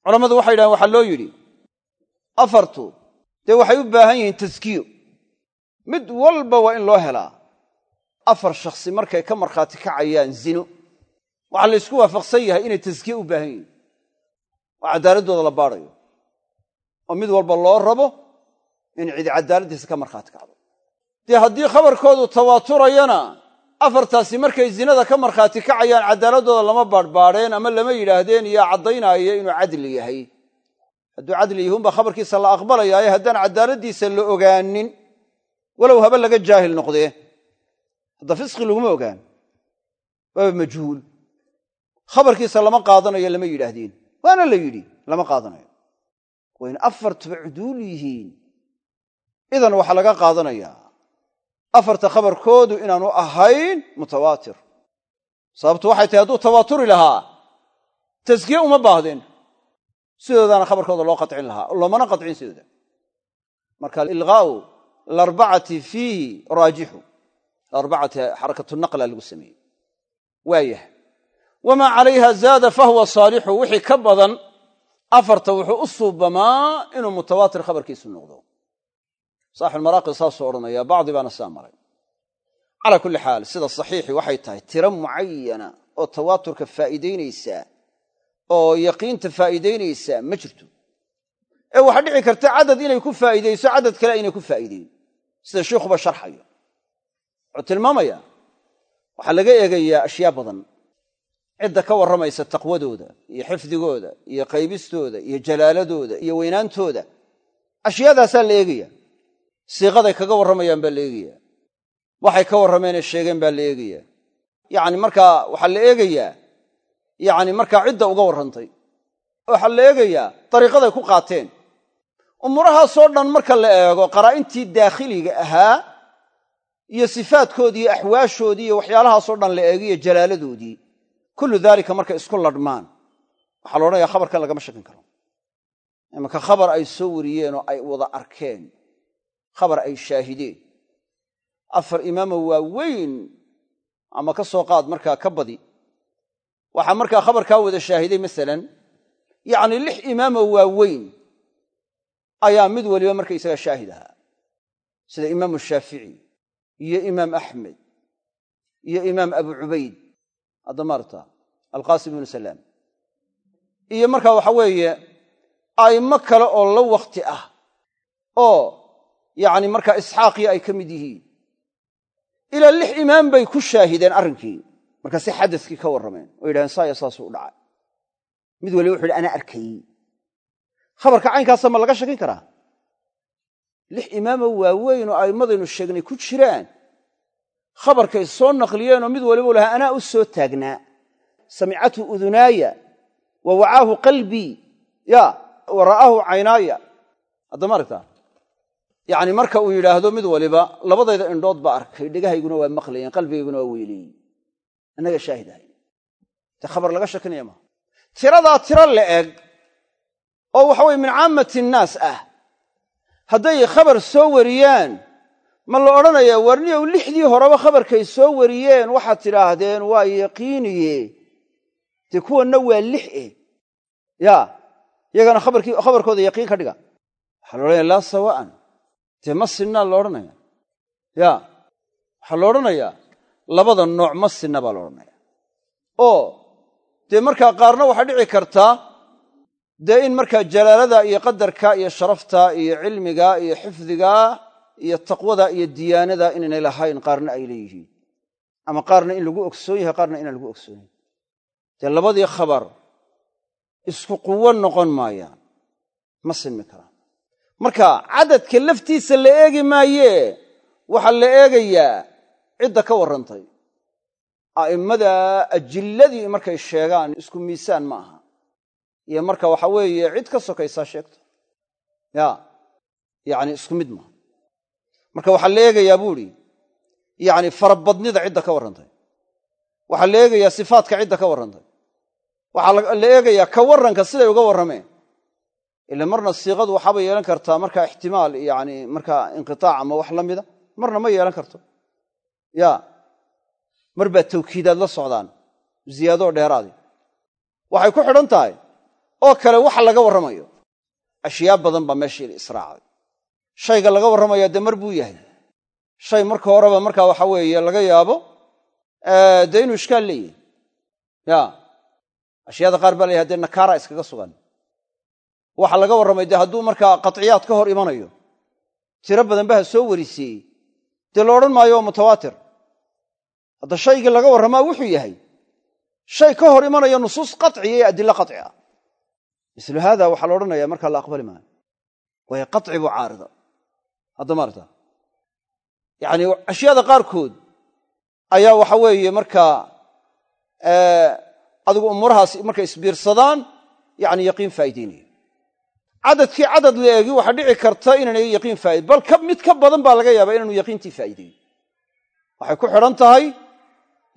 culammadu waxay yidhahdeen waxaa loo yidhi afartu dee waxay u baahan yihiin taskiyo mid walba waa in loo helaa. Afar shakhsi markay ka markhaati kacayaan zino. Waxaa la ysku waafaqsan yahay inay taskiye u baahan yihiin. Oo caddaaladdooda la baadhayo oo mid walba loo rabo in cidi caddaaladdiisa ka markhaati kacdo. Dee haddii khabarkoodu tawaaturayana afartaasi markay zinada ka markhaati kacayaan caddaaladdooda lama baadhbaadheen ama lama yidhaahdeen yaa caddaynaayo inuu cadli yahay. Hadduu cadli yahuunbaa khabarkiisa la aqbalayaaye haddaan caddaaladdiisa la ogaanin walow haba laga jaahil noqdee. Hadda fisqi laguma ogaan. Waaba majhuul. Khabarkiisa lama qaadanayo lama yidhaahdeen. Waana la yidhi lama qaadanayo waa in afartuba cuduul yihiin. Idan waxaa laga qaadanayaa afarta khabarkoodu inaanu ahayn mutawaatir. Sababtu waxay tahay hadduu tawaaturi lahaa taskiye uma baahdeen sidoodaana khabarkooda loo qacin lahaa loomana qacin sidooda. Marka ilqaa'u alarbacati fiihi raajixu arbacati xarakatnaqla lagu sameeyey. Waayah wamaa calayha zaada fahuwa saalixu wixii ka badan afarta wuxuu u suubamaa inuu mutawaatir khabarkiisu noqdo. Saaxibulmaraaqi saasuu odhanaya bacdi baana saa maray. Calaa kulli xaal sida saxiixi waxay tahay tiro mucayana oo tawaaturka faa'iidaynaysaa oo yaqiinta faa'iidaynaysaa ma jirto. Ee waxaa dhici karta cadad inay ku faa'iidayso cadad kale aynay ku faa'iideyn sida sheikhuba sharxayo. Wuxuu tilmaamayaa waxaa laga eegayaa ashyaa badan cidda ka warramaysa taqwadooda iyo xifdigooda iyo qaybistooda iyo jalaaladooda iyo weynaantooda ashyaadaasaa la eegaya siiqaday kaga warramayaan baa la eegaya waxay ka warrameenee sheegeen baa la eegaya yacni markaa waxaa la eegayaa yacni markaa cidda uga warrantay. Waxaa la eegayaa dariiqaday ku qaateen. Umuurahaasoo dhan marka la eego qaraa'intii daakhiliga ahaa iyo sifaadkoodii axwaashoodii iyo waxyaalahaasoo dhan la eegiyo jalaaladoodii kullu daalika markay isku ladhmaan waxaa la odhanaya khabarkan lagama shakin karo imanka khabar ay soo wariyeenoo ay wada arkeen khabar ay shaahideen afar imaamo waaweyn ama ka soo qaad markaa ka badi waxaa markaa khabarkaa wada shaahiday masalan yacni lix imaamo waaweyn ayaa mid waliba markaysaga shaahid ahaa sida imaamu shaafici iyo imaam axmed iyo imaam abu cubayd addamarta alqaasim ibnu salaam. Iyo markaa waxa weeye a'immo kale oo la wakhti ah oo yacni markaa isxaaqiyo ay ka mid yihiin ilaa lix imaam bay ku shaahideen arrinkii. Markaase xadadkii ka warrameen oo yidhahdeen saaya saasuu u dhacay. Mid waliba wuxu yidhi anaa arkayey. Khabarka caynkaasa ma laga shakin karaa? Lix imaamoo waaweyn oo a'immadaynu sheegnay ku jiraan khabarkay soo naqliyeenoo mid waliba lahaa anaa u soo taagnaa. Samicathu udunaaya wa wacaahu qalbii. Ya wa ra'aahu caynaaya. Haddama aragtaa? Yacni marka uu yidhaahdo mid waliba labadayda indhood baa arkay dhegahayguna waa maqlayeen qalbigayguna waa weyleeyey annaga shaahid ahay te khabar laga shakinaya maaha tiradaa tiro la eg oo waxa weye min caamati innaas ah. Hadday khabar soo wariyaan ma la odhanayaa warniyow lixdii horeba khabarkay soo wariyeen waxaad tidhaahdeen waa yaqiiniye dee kuwanna waa lix eh ya iyagana khabarkooda yaqiin ka dhiga. Waxaa la odhanaya laa sawa'an. Dee ma sinnaa la odhanaya ya waxaa la odhanayaa labada nooc ma sinna baa la odhanaya oo dee markaa qaarna waxaa dhici kartaa dee in markaa jalaalada iyo qadarka iyo sharafta iyo cilmiga iyo xifdiga iyo taqwada iyo diyaanada inaynay lahayn qaarna ay leeyihiin. Ama qaarna in lagu ogsoon yahay qaarna inaan lagu ogsoon yahay. Dee labadii khabar isku quwo noqon maayaan ma sinmi karaan. Marka cadadka laftiisa la eegi maayee waxaa la eegayaa cidda ka warrantay. A'immada ajilladii markay sheegaan isku miisaan ma aha. Iyo marka waxa weeye cid ka sokaysaa sheegto ya yacni isku mid maaha marka waxaa la eegayaa buu idhi yacni farabadnida cidda ka warrantay. Waxaa la eegayaa sifaadka cidda ka warrantay. Waxaa la eegayaa ka warranka siday uga warrameen. Ila marna siiqadu waxaabay yeelan kartaa markaa ixtimaal yani markaa inqitaac ama wax la mida marna ma yeelan karto. Ya mar baa tawkiidaad la socdaan ziyaadoo dheeraadi. Waxay ku xidhan tahay oo kale waxa laga warramayo. Ashyaa badan baa meeshii israacday shayga laga warramaya dee mar buu yahay. Shay marka horeba markaa waxa weeye laga yaabo dee inuu ishkaal leeyahy ya. Ashyaada qaar baa la yahay dee nakaara iskaga sugan. Waxa laga warramay dee hadduu markaa qatciyaad ka hor imanayo tiro badan ba ha soo warisiiyey dee la odhan maayo waa mutawaatir. Hadda shaygii laga warramaa wuxuu yahay shay ka hor imanaya nusuus qaciya ee adilo qaci ah. Mislu haada waxaa la odhanaya markaa la aqbali maayo. Waayo qaci buu caarida hadda maarta yacni ashyaada qaarkood ayaa waxa weeye markaa adigu umuurahaas markay isbiirsadaan yani yaqiin faa'iideynaya cadadkii cadad la eegi waxaa dhici karta inaanay yaqiin faa'id bal mid ka badan baa laga yaabaa inaanu yaqiintii faa'iideeyo waxay ku xidhan tahay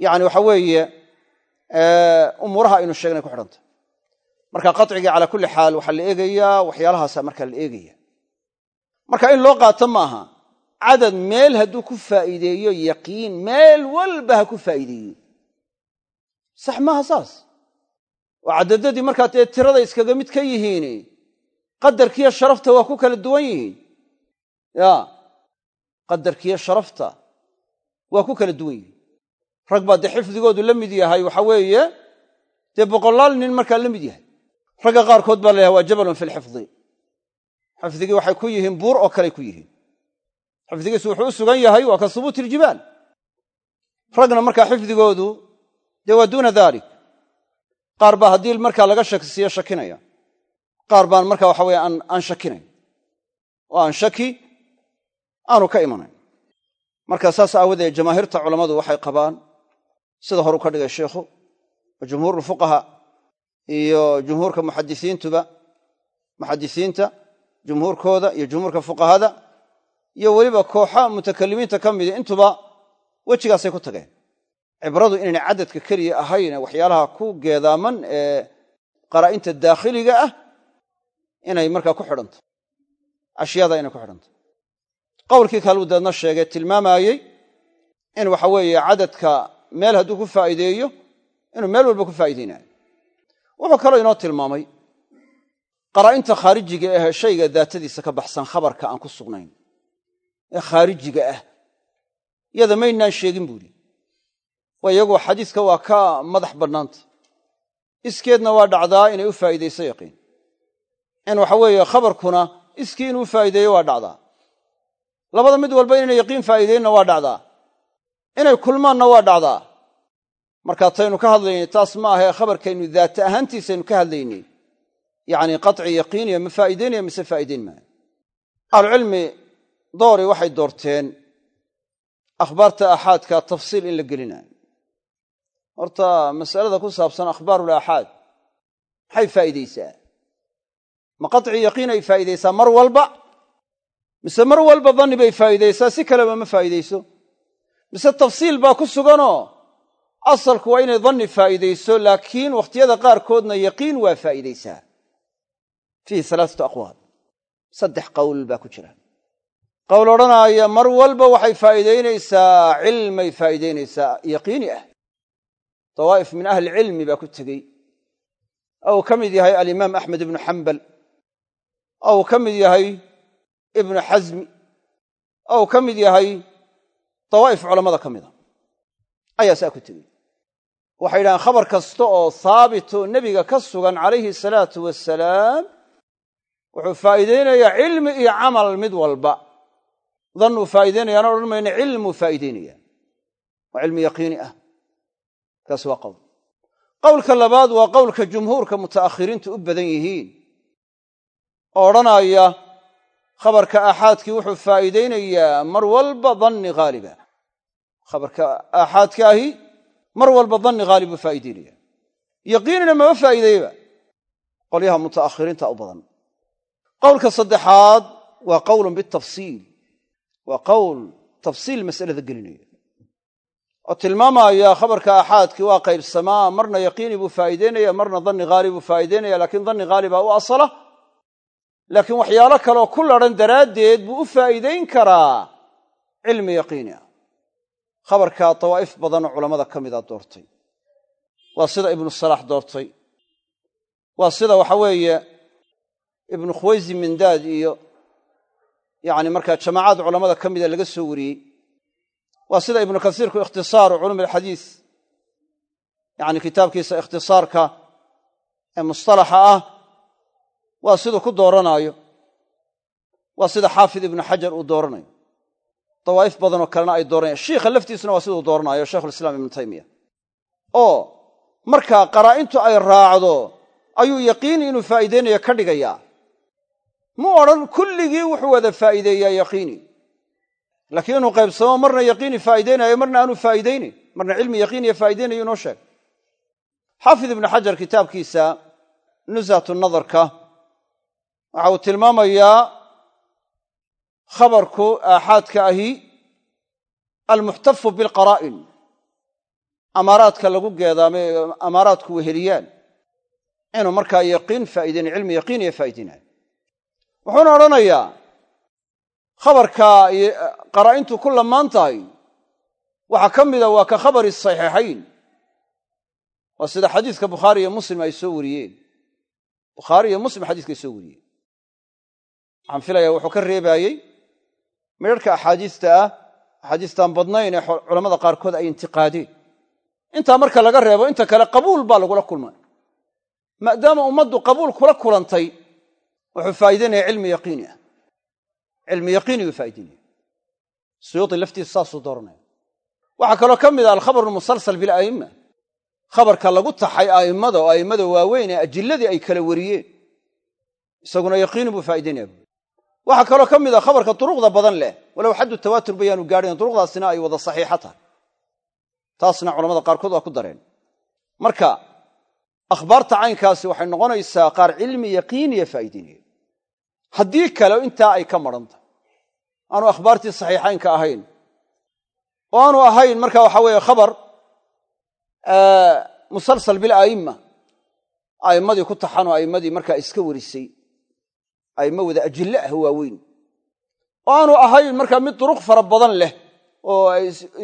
yani waxa weeye umuuraha aynu sheegnay ku xidhan tahay. Marka qacigii calaa kulli xaal waxaa la eegayaa waxyaalahaasa markaa la eegaya marka in loo qaato maaha cadad meel hadduu ku faa'iideeyo yaqiin meel walba ha ku faa'iideeyo. Sax maaha saas? Oo cadadadii markaa dee tirada iskaga mid ka yihiin qadarkiiyo sharafta waa ku kala duwan yihiin. Ya qadarkiiyo sharafta waa ku kala duwan yihiin. Rag baa dee xifdigoodu la mid yahay waxa weeye dee boqolaal nin markaa la mid yahay. Ragga qaarkood baa la waa jabalun fi lxifdi xifdigii waxay ku yihiin buur oo kaley ku yihiin. Xifdigiisu wuxuu u sugan yahay waa ka subuuti iljibaal. Ragna markaa xifdigoodu dee waa duuna dalik qaar baa haddii markaa laga shakisiiyo shakinaya. Qaar baan markaa waxa weye aan shakinayn. Oo aan shaki aanu ka imanayn. Marka saas aawadeed jamaahiirta culammadu waxay qabaan sida horu ka dhigay sheikhu oo jumhuurulfuqaha iyo jumhuurka muxadisiintuba muxadisiinta jumhuurkooda iyo jumhuurka fuqahada iyo weliba kooxa mutakalimiinta ka midi intuba wejigaasay ku tageen. Cibradu inaynay cadadka keliya ahayn waxyaalaha ku geedaaman ee qaraa'inta daakhiliga ah inay markaa ku xidhanto ashyaada inay ku xidhanto qowlkii kaluu deedna sheegay tilmaamaayey in waxa weeye cadadka meel hadduu ku faa'iideeyo inuu meel walba ku faa'iideynayo. Wuxuu kaloo inoo tilmaamay qaraa'inta khaarijiga ahee shayga daatadiisa ka baxsan khabarka aan ku sugnayn. Ee khaarijiga ah. Yada maynaan sheegin buuhi waa iyagu xadiiska waa ka madax bannaanta. Iskeedna waa dhacdaa inay u faa'iidayso yaqiin. In waxa weeye khabarkuna iskii inuu faa'iideeyo waa dhacdaa. Labada mid walba inayna yaqiin faa'iideynna waa dhacdaa. Inay kulmaanna waa dhacdaa. Markaa taynu ka hadlaynay taas ma ahee khabarkaynu daata ahaantiisaynu ka hadlaynay yacni qaci yaqiiniya ma faa'iideynaya mise faa'iideyn maayo ahlucilmi doori waxay doorteen akhbaarta aaxaadka tafsiil in la gelinayo. Horta masalada ku saabsan akhbaarul aaxaad maxay faa'iidaysaa? Ma qaci yaqiin ay faa'iidaysaa mar walba? Mise mar walba danni bay faa'iidaysaa? Si kaleba ma faa'iidayso. Mise tafsiil baa ku suganoo? Asalku waa inay danni faa'iidayso laakiin wakhtiyada qaarkoodna yaqiin waa faa'iidaysaa fiihi alaasatu aqwaal saddex qowl baa ku jira qowl odhanaaya mar walba waxay faa'iidaynaysaa cilmay faa'iidaynaysaa yaqiini ah dawaa'if min ahli cilmi baa ku tegey ou ka mid yahay alimaam axmed ibnu xambal ou ka mid yahay ibnu xasmi ou ka mid yahay dawaa'if culammada ka mida ayaa saa ku tegey waxay yidhahaan khabar kasta oo haabitoo nebiga ka sugan calayhi salaatu wasalaam wuxuu faa'iideynayaa cilmi iyo camal mid walba. Dannuu faa'iideynayaana odhan mayna cilmuu faa'iideynaya waa cilmi yaqiini ah. Kaas waa qowl. Qowlka labaad waa qowlka jumhuurka muta'akhiriintu u badan yihiin. Oo odhanaya khabarka aaxaadkii wuxuu faa'iideynayaa mar walba danni haaliba khabarka aaxaadka ahi mar walba danni haalib buu faa'iideynaya yaqiinina mama faa'iideeyeba qolyaha muta'akhiriinta u badan qowlka saddexaad waa qowlun bitafsiil. Waa qowl tafsiil mas'alada gelinaya oo tilmaamaya khabarka aaxaadkii waa qaybsamaa marna yaqiini buu faa'iideynaya marna danni haali buu faa'iideynaya lakiin danni haalibaa u asala. Laakiin waxyaalo kaleoo ku ladhan daraaddeed buu u faa'iideyn karaa cilmi yaqiini ah. Khabarkaa dawaa'if badanoo culammada ka mida doortay. Waa sida ibnu salaax doortay. Waa sida waxa weeye ibnu khuwaysi mindaad iyo yacni markaa jamaacad culammada ka mida laga soo wariyey waa sida ibnu kasiirku ikhtisaaru culum alxadiis yacni kitaabkiisa ikhtisaarka ee mustalaxa ah waa siduu ku dooranaayo waa sida xaafid ibnu xajar uu dooranayo. Dawaa'if badanoo kalena ay dooranayaan shiikha laftiisuna waa siduu dooranaayo sheikhulislaam ibnu taymiya oo markaa qaraa'intu ay raacdo ayuu yaqiini inuu faa'iideynayo ka dhigayaa mu odhan kulligii wuxuu wada faa'iideeyaa yaqiini. Laakiin inuu qaybsamo marna yaqiini faa'iideynayo marna aanu faa'iideynayn marna cilmi yaqiiniya faa'iideynayo inoo sheeg xaafid ibnu xajar kitaabkiisa nushatu nadarka waxa uu tilmaamayaa khabarku aaxaadka ahi almuxtafu bilqaraa'in amaaraadka lagu geedaamay amaaraadku weheliyaan. Inuu markaa yaqiin faa'iideynayo cilmi yaqiiniya faa'iideynayo wuxuuna odhanayaa khabarka qaraa'intu ku lamaan tahay. Waxaa ka mida waa ka khabari saxiixayn. Waa sida xadiiska bukhaari iyo muslim ay soo wariyeen. Bukhaari iyo muslim xadiiskay soo wariyeen. Waxaan filayaa wuxuu ka reebaayey midharhka axaadiista ah axaadiistaan badnayn ee culammada qaarkood ay intiqaadeen. Intaa marka laga reebo inta kale qabuul baa lagula kulmay. Maadaama ummaddu qabuul kula kulantay wuxuu faa'iideynaya cilmi yaqiini ah. Cilmi yaqiini buu faa'ideynaya suyuudi laftiisa saasuu dooranaya waxaa kaloo ka mid ah alkhabar almusalsal bila'imma khabarka lagu taxay a'immada oo a'immada waaweyn ee ajilladii ay kala wariyeen. Isaguna yaqiini buu faa'ideynaya waxaa kaloo ka mid ah khabarka duruqda badan leh. Walow xaddu tawaatur bayaanu gaadhayn duruqdaasina ay wada saxiixa tahay. Taasna culamada qaarkood waa ku dareen. Marka akhbaarta caynkaasi waxay noqonaysaa qaar cilmi yaqiiniya faa'iideynaya haddii kale intaa ay ka maran tahay aanu akhbaartii saxiixaynka ahayn oo aanu ahayn marka waxa weeye khabar musalsal bila'imma a'immadii ku taxan oo a'immadii markaa iska warisay a'immo wada ajille ah waaweyn oo aanu ahayn markaa mid duruq fara badan leh oo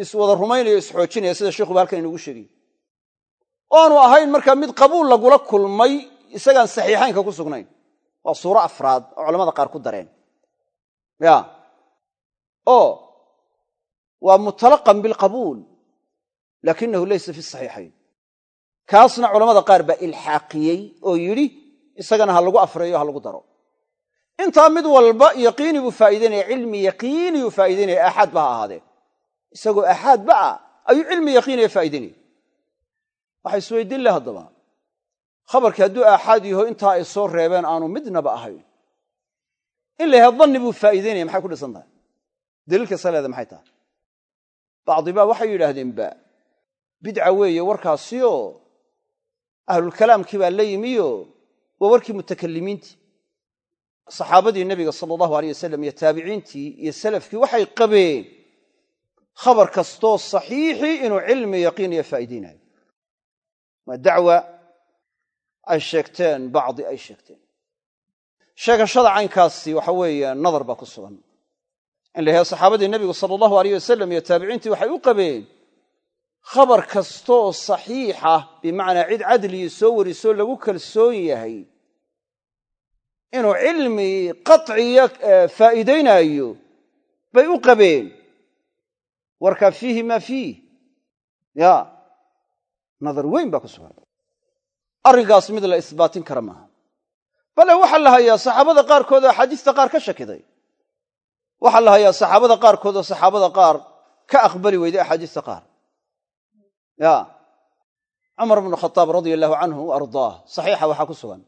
iswada rumaynayo isxoojinaya sida sheikhuba halkan inugu sheegay oo aanu ahayn markaa mid qabuul lagula kulmay isagaan saxiixaynka ku sugnayn waa suuro afraad oo culamada qaar ku dareen. Ya. Oo. Waa mutalaqan bilqabuul laakinahu laysa fi saxiixayn. Kaasna culamada qaar baa ilxaaqiyey oo yidhi isagana ha lagu afreeyo ha lagu daro. Intaa mid walba yaqiini buu faa'iidaynaya cilmi yaqiini buu faa'idaynaya aaxaad ba ha ahaadee. Isagoo aaxaad ba ah ayuu cilmi yaqiiniya faa'idaynaya waxa isweydiin leh haddaba khabarkii hadduu aaxaad yaho intaa ay soo reebeen aanu midnaba ahayn. In la danni buu faa'iidaynaya maxay ku dhisan tahay? Daliilka saleeda maxay tahay? Bacdibaa waxay yidhaahdeenba bidca weeye warkaasioo ahlulkalaamkii baa la yimiyo waa warkii mutakalimiintii. Saxaabadii nebiga sala allahu aleyh wasalam iyo taabiciintii iyo salafkii waxay qabeen khabar kastoo saxiixii inuu cilmi yaqiiniya faa'iidaynayo waa dacwa ay sheegteen bacdi ay sheegteen. Sheegashada caynkaasi waxa weeye nadar baa ku sugan. In la yahay saxaabadii nebigu sala allahu aleyh wasalam iyo taabiciintii waxay u qabeen khabar kastoo saxiixa bimacnaa cid cadligii soo warisoo lagu kalsoon yahay inuu cilmi qaciya faa'iidaynaayo bay u qabeen. Warkaa fiihi maa fiih? Ya nadar weyn baa ku sugan arrinkaas mid la isbaatin kara maaha. Bale waxaa la hayaa saxaabada qaarkood oo axaadiista qaar ka shakiday. Waxaa la hayaa saxaabada qaarkood oo saxaabada qaar ka aqbali weyday axaadiista qaar. Ya. Cumar bnu khadaab radia allahu canhu ardaah. Saxiixa waxaa ku sugan.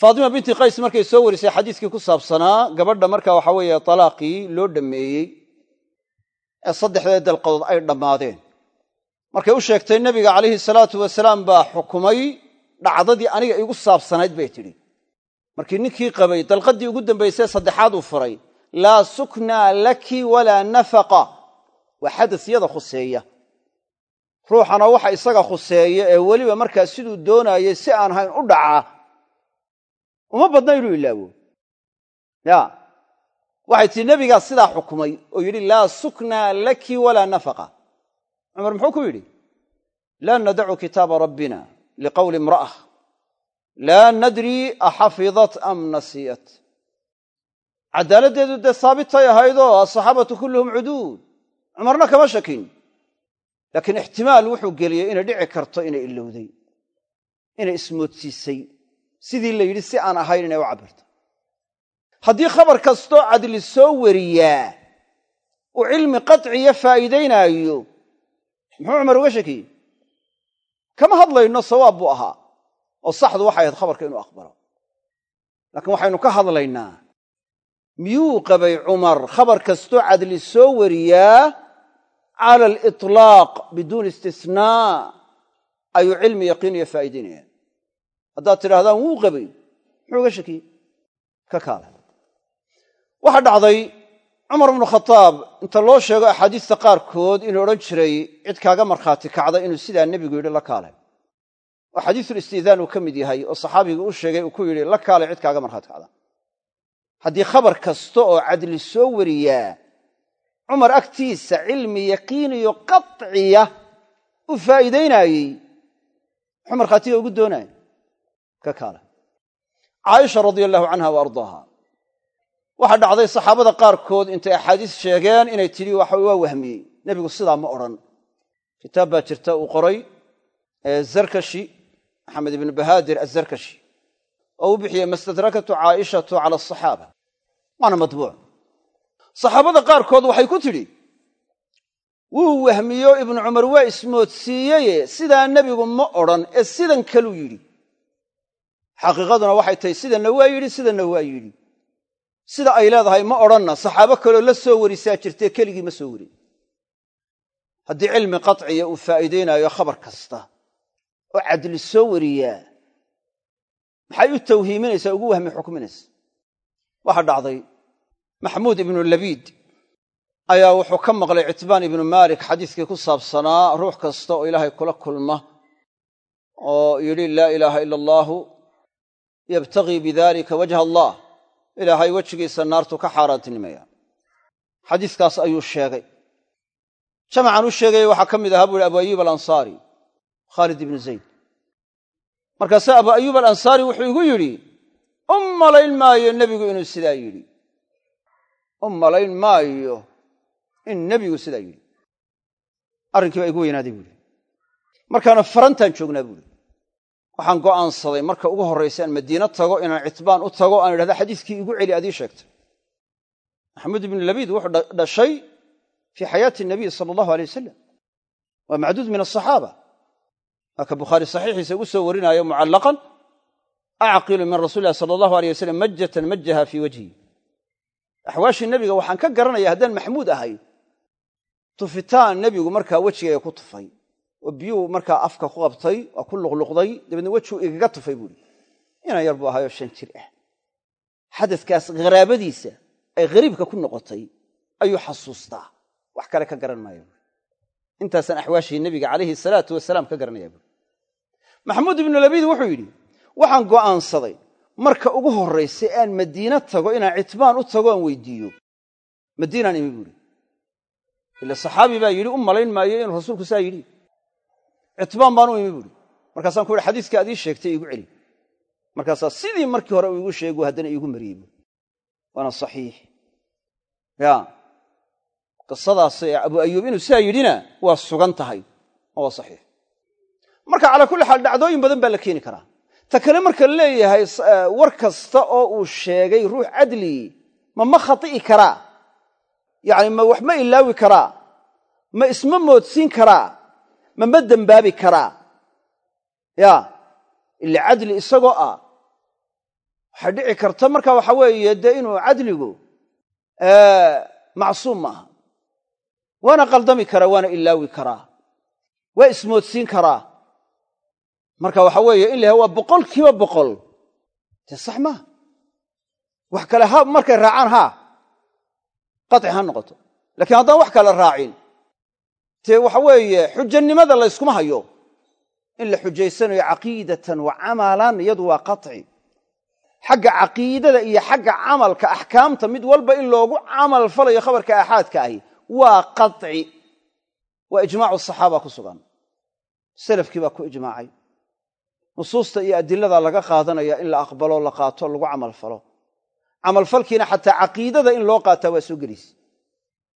Faatima binti qays markay soo warisay xadiiskii ku saabsanaa gabadha marka waxa weeye talaaqii loo dhammeeyey ee saddexdee dalqadood ay dhammaadeen markay u sheegtay nebiga calayhi salaatu wasalaam baa xukumay dhacdadii aniga igu saabsanayd bay tidhi. Markii ninkii qabay dalqaddii ugu dambaysay saddexaad uu furay. Laa suknaa laki walaa nafaqa. Waa xadas yada khuseeya. Ruuxana waxa isaga khuseeya ee weliba markaa siduu doonaayay si aan hayn u dhacaa uma badna inuu ilaawo. Ya. Waxay tihi nebigaa sidaa xukumay oo yidhi laa suknaa laki walaa nafaqa cumar muxuu ku yidhi laa nadacu kitaaba rabbina liqowli imra'a laa nadri axafidat am nasiyat cadaaladdeedu dee saabitay ahaydoo asaxaabatu kulluhum cuduud cumarna kama shakin laakiin ixtimaal wuxuu geliyey inay dhici karto inay ilowday inay ismoodsiisay sidii la yidhi si aan ahayn inay u cabirto haddii khabar kastoo cadli soo wariyaa uu cilmi qaciya faa'iidaynaayo muxuu cumar uga shakiyey kama hadlayno sawaab buu ahaa oo saxdu waxay ahayd khabarka inuu aqbalo. Laakiin waxaynu ka hadlaynaa miyuu qabay cumar khabar kastoo cadli soo wariyaa cala aliطlaaq biduuni istisnaa ayuu cilmi yaqiiniya faa'iidaynaya haddaad tidhahdaan wuu qabay muxuu uga shakiyey ka kaale waxaa dhacday cumar bnu khadaab inta loo sheego axaadiista qaarkood inuu odhan jiray cid kaaga markhaati kacda inuu sidaa nebigu yidhi la kaale oo xadiisulistiidaan uu ka mid yahay oo saxaabigii u sheegay uu ku yidhi la kaale cid kaaga markhaati kacda haddii khabar kasta oo cadli soo wariyaa cumar agtiisa cilmi yaqiiniyo qaciya u faa'iidaynaayey muxuu markhaatiga ugu doonaya ka kaale. Caaisha radia allahu canha wa ardaaha waxaa dhacday saxaabada qaarkood intay axaadiis sheegeen inay tidhi waxa waa wahmiyey. Nebigu sidaa ma odhan. Kitaab baa jirta uu qoray zarkashi maxamed ibnu bahaadir azarkashi oo u bixiyey mastadrakatu caaishatu cala asaxaaba waana matbuuc. Saxaabada qaarkood waxay ku tidhi wuu wahmiyo ibnu cumar waa ismoodsiiyeye. Sidaa nebigu ma odhan ee sidan kaluu yidhi. Xaqiiqaduna waxay tahay sidanna waa yidhi sidanna waa yidhi sida ay leedahay ma odhanna saxaabo kaloo la soo warisaa jirtee keligii ma soo warin haddii cilmi qaciya uu faa'iidaynaayo khabar kasta oo cadli soo wariyaa maxay u tawhiiminaysaa ugu wahmi xukminaysa waxaa dhacday maxamuud ibnu labiid ayaa wuxuu ka maqlay citbaan ibnu maalik xadiiskii ku saabsanaa ruux kasta oo ilaahay kula kulma oo yidhi laa ilaaha ila allaahu yabtagii bidalika wajha allah ilaahay wejigiisa naartu ka xaaraantinimaya. Xadiiskaas ayuu sheegay. Jamacan u sheegaya waxaa ka mid ahaa buu ihi abu ayuub alansaari khaalid ibnu zayd. Markaase abu ayuub alansaari wuxuu igu yidhi u malayn maayo nebigu inuu sidaa yidhi. U malayn maayo in nebigu sidaa yidhi. Arrinkii baa igu weynaaday buuhi markaana farantaan joognaa buuhi waxaan go'aansaday marka ugu horraysa aan madiino tago inaan citbaan u tago aan idhahda xadiiskii igu celi adii sheegtay. Maxamuud ibnu labiid wuxuu dhashay fii xayaati nabiy sala allahu alay wasalam waa macduud min asaxaaba waa bukhaari saxiixiisa ugu soo warinaayo mucallaqan acqilu min rasuli illahi sala allahu aleyh wasalam majatan majaha fii wajhi axwaashii nebiga waxaan ka garanaya haddaan maxmuud ahay tufitaan nebigu markaa wejigayga ku tufay oo biyuu markaa afka ku qabtay waa ku luqluqday dabeedna wejiguu igaga tufay buuhi inan yar buu ahayoo shan jir ah. Xadadkaas kharaabadiisa ay ghariibka ku noqotay ayuu xasuustaa. Wax kale ka garan maaya buui intaasaan axwaashii nebiga calayhi salaatu wasalaam ka garanaya buui maxamuud ibnu labiid wuxuu yidhi waxaan go'aansaday marka ugu horraysa aan madiino tago inaan citbaan u tago aan weydiiyo. Madiinaan imi buuhi ila saxaabi baa yidhi u malayn maayo inuu rasuulku saa yidhi citbaan baan u imi buuhi markaasaan ku yidhi xadiiska ad ii sheegtay iigu celi. Markaasaa sidii markii hore uu igu sheegu haddana iigu mariyey. Buui waana saxiix. Ya qisadaas abu ayuub inuu sidaa yidhina waa sugan tahay oo waa saxiix. Marka calaa kulli xaal dhacdooyin badan baa la keeni karaa. Ta kale marka leeyahay war kasta oo uu sheegay ruux cadli ma ma khati'i karaa? Yacni ma wax ma ilaawi karaa? Ma isma moodsiin karaa ma ma dembaabi karaa? Ya ila cadli isagoo ah. Waxay dhici karta marka waxa weeye dee inuu cadligu macsuum maaha. Waana qaldami karaa waana ilaawi karaa. Waa ismoodsiin karaa. Marka waxa weeye in la waa boqol kiiba boqol. Dee sax maaha wax kale ha markay raacaan haa qaci ha noqoto. Lakiin haddaan wax kale raacin dee waxa weeye xujanimada layskuma hayo. In la xujaysanayo caqiidatan wa camalan iyadu waa qaci xagga caqiidada iyo xagga camalka axkaamta mid walba in loogu camal falayo khabarka aaxaadka ahi waa qaci waa ijmaacu saxaaba ku sugan. Salafkii baa ku ijmaacay. Nusuusta iyo adilada laga qaadanaya in la aqbalo la qaato lagu camal falo. Camalfalkiina xataa caqiidada in loo qaataa waa soo gelaysa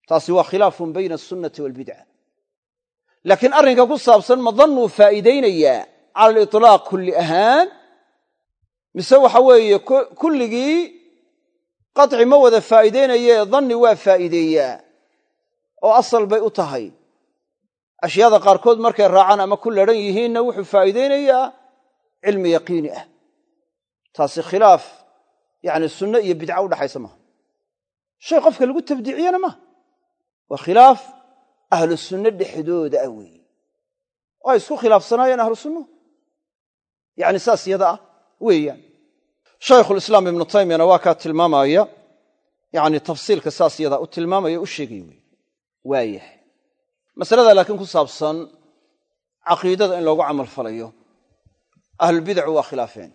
taasi waa khilaafun bayna asunnati waalbidca laakiin arrinka ku saabsan ma dannuu faa'iidaynayaa cala aliطlaaq kulli ahaan? Mise waxa weeye kulligii qaci ma wada faa'iideynayee danni waa faa'iideeyaa? Oo asal bay u tahay. Ashyaada qaarkood markay raacaan ama ku ladhan yihiinna wuxuu faa'iideynayaa cilmi yaqiini ah. Taasi khilaaf yacni sunno iyo bidca udhaxaysa maaha. Shay qofka lagu tabdiiciyana maaha. Waa khilaaf ahlu sunno dhexdooda ah weeye. Ay isku khilaafsanaayeen ahlu sunnuhu yacni saas yada ah weeyaan. Shaykhulislaam ibnu taymiyana waa kaa tilmaamaya yacni tafsiilka saas yadaa u tilmaamaya u sheegaya wey waayahay masalada laakiin ku saabsan caqiidada in loogu camal falayo ahlulbidacu waa khilaafeen.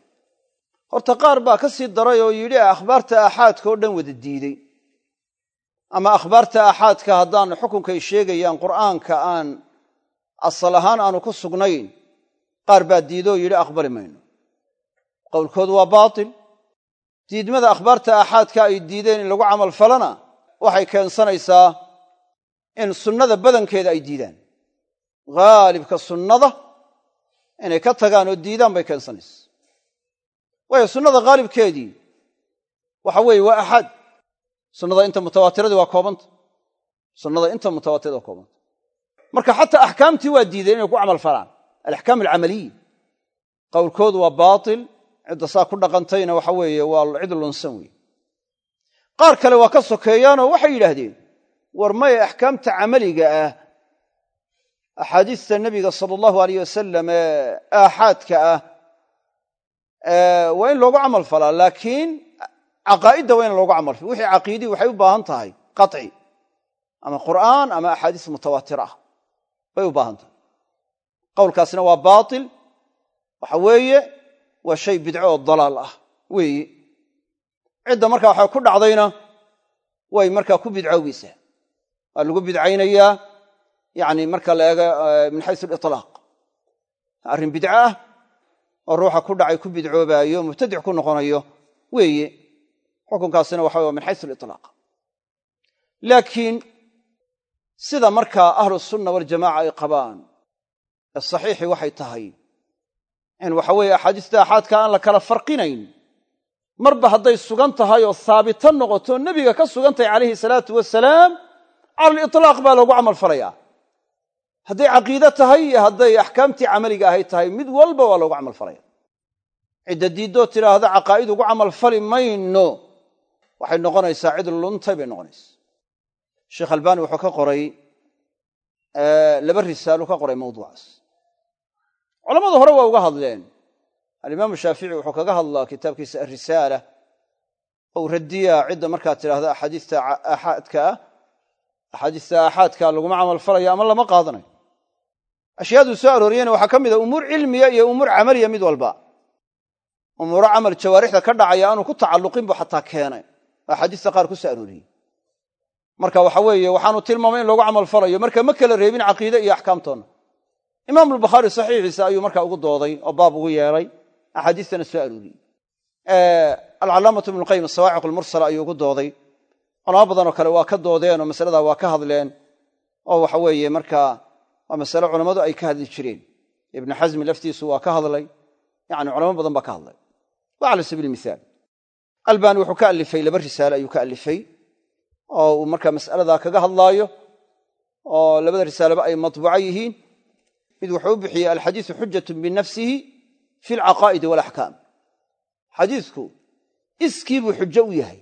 Horta qaar baa ka sii daray oo yidhi akhbaarta aaxaadka oo dhan wada diidey ama akhbaarta aaxaadka haddaan xukunkay sheegayaan qur'aanka aan asal ahaan aanu ku sugnayn qaar baa diidooo yidhi aqbali mayno. Qowlkoodu waa baatil. Diidmada akhbaarta aaxaadka ay diideen in lagu camal falana waxay keensanaysaa in sunnada badankeeda ay diidaan. Haalibka sunnada inay ka tagaan oo diidaan bay keensanaysaa. Waayo sunnada haalibkeedii waxa weeye waa axaad sunnada inta mutawaatiradii waa koobanta sunnada inta mutawaatirada waa koobanta marka xataa axkaamtii waa diideen inay ku camal falaan alaxkaam alcamaliya qowlkoodu waa baatil. Cidda saa ku dhaqantayna waxa weeye waa cid lunsan wey qaar kale waa ka sokeeyaanoo waxay yidhaahdeen war maya axkaamta camaliga ah. Axaadiista nebiga sala allahu aleyh wasalam ee aaxaadka ah waa in loogu camal falaa laakiin caqaa'idda waa in loogu camal fala wixii caqiidii waxay u baahan tahay qaci ama qur'aan ama axaadiis mutawaatir ah. Bay u baahan tahay. Qowlkaasna waa baatil. Waxa weeye waa shay bidco oo dalaal ah weeye. Cidda markaa waxay ku dhacdayna way markaa ku bidcoogeysaa waa lagu bidcaynayaa yani marka la eego min xaysu aliطlaaq arrin bidco ah oo ruuxa ku dhacay ku bidcoobaayo mubtadic ku noqonayo weeye xukunkaasina waxa wa min xaysu aliطlaaq laakiin sida markaa ahlusunna waljamaca ay qabaan ee saxiixii waxay tahay in waxa weeye axaadiista axaadka aan la kala farqinayn marba hadday sugan tahay oo haabito noqoto nebiga ka sugan tahay calayhi salaatu wasalaam cala aliطlaaq baa loogu camal falayaa. Hadday caqiide tahay iyo hadday axkaamtii camaliga ahayd tahay mid walba waa loogu camal falaya. Cidda diiddoo tidhaahda caqaa'id ugu camal fali mayno waxay noqonaysaa cid luntay bay noqonaysaa. Sheekh albaani wuxuu ka qoray laba risaalu ka qoray mawduucaas. Culammadu hore waa uga hadleen. Alimaamu shaafici wuxuu kaga hadlaa kitaabkiisa arisaala ou radiyaa cidda markaa tidhaahda axaadiista aaxaadka ah axaadiista aaxaadka laguma camal falayo ama lama qaadanayo ashyaaduu soo arooriyeyna waxaa ka mid a umuur cilmiya iyo umuur camaliya mid walba. Umuuro camal jawaarixda ka dhacaya aanu ku tacalluqin buu xataa keenay axaadiista qaar ku soo arooriyey. Marka waxa weeye waxaanu tilmaamay in loogu camal falayo. Marka ma kala reebin caqiide iyo axkaamtoonna imaam albukhaari saxiixiisa ayuu markaa ugu dooday oo baab ugu yeeray axaadiistana soo arooriyey. Alcalaamatu ibnuqayim asawaaciq almursala ayuu ugu dooday. Culamo badanoo kale waa ka doodeen oo masaladaa waa ka hadleen oo waxa weeye markaa waa masale culammadu ay ka hadli jireen. Ibnu xasmi laftiisu waa ka hadlay yani culamo badan baa ka hadlay. Wa cala sabiili mihaal albani wuxuu ka alifay laba risaale ayuu ka alifay oo uu markaa mas'aladaa kaga hadlaayo oo labada risaaleba ay matbuuco yihiin. Mid wuxuu u bixiyey alxadiisu xujatun binafsihi fi alcaqaa'idi walaxkaam xadiisku iskii xujo u yahay.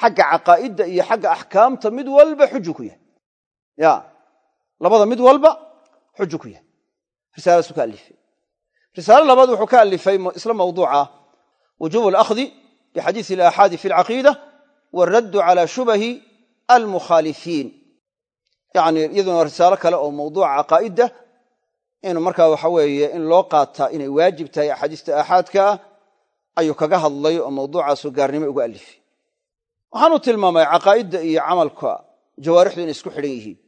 Xagga caqaa'idda iyo xagga axkaamta mid walba xuju ku yahay. Ya labada mid walba xuju ku yahay. Risaaladaasuu ka alifay. Risaalo labaad wuxuu ka alifay isla mawduuca wujuub alakhdi bixadiisi alaaxaadi fi alcaqiida waaraddu cala shubahi almukhaalifiin yani iyaduna risaalo kale oo mawduuca caqaa'idda inuu markaa waxa weeye in loo qaataa inay waajib tahay axaadiista aaxaadka ah ayuu kaga hadlay oo mawduucaasoo gaarnimo ugu alifay waxaanu tilmaamay caqaa'idda iyo camalka jawaarixdu inay isku xidhan yihiin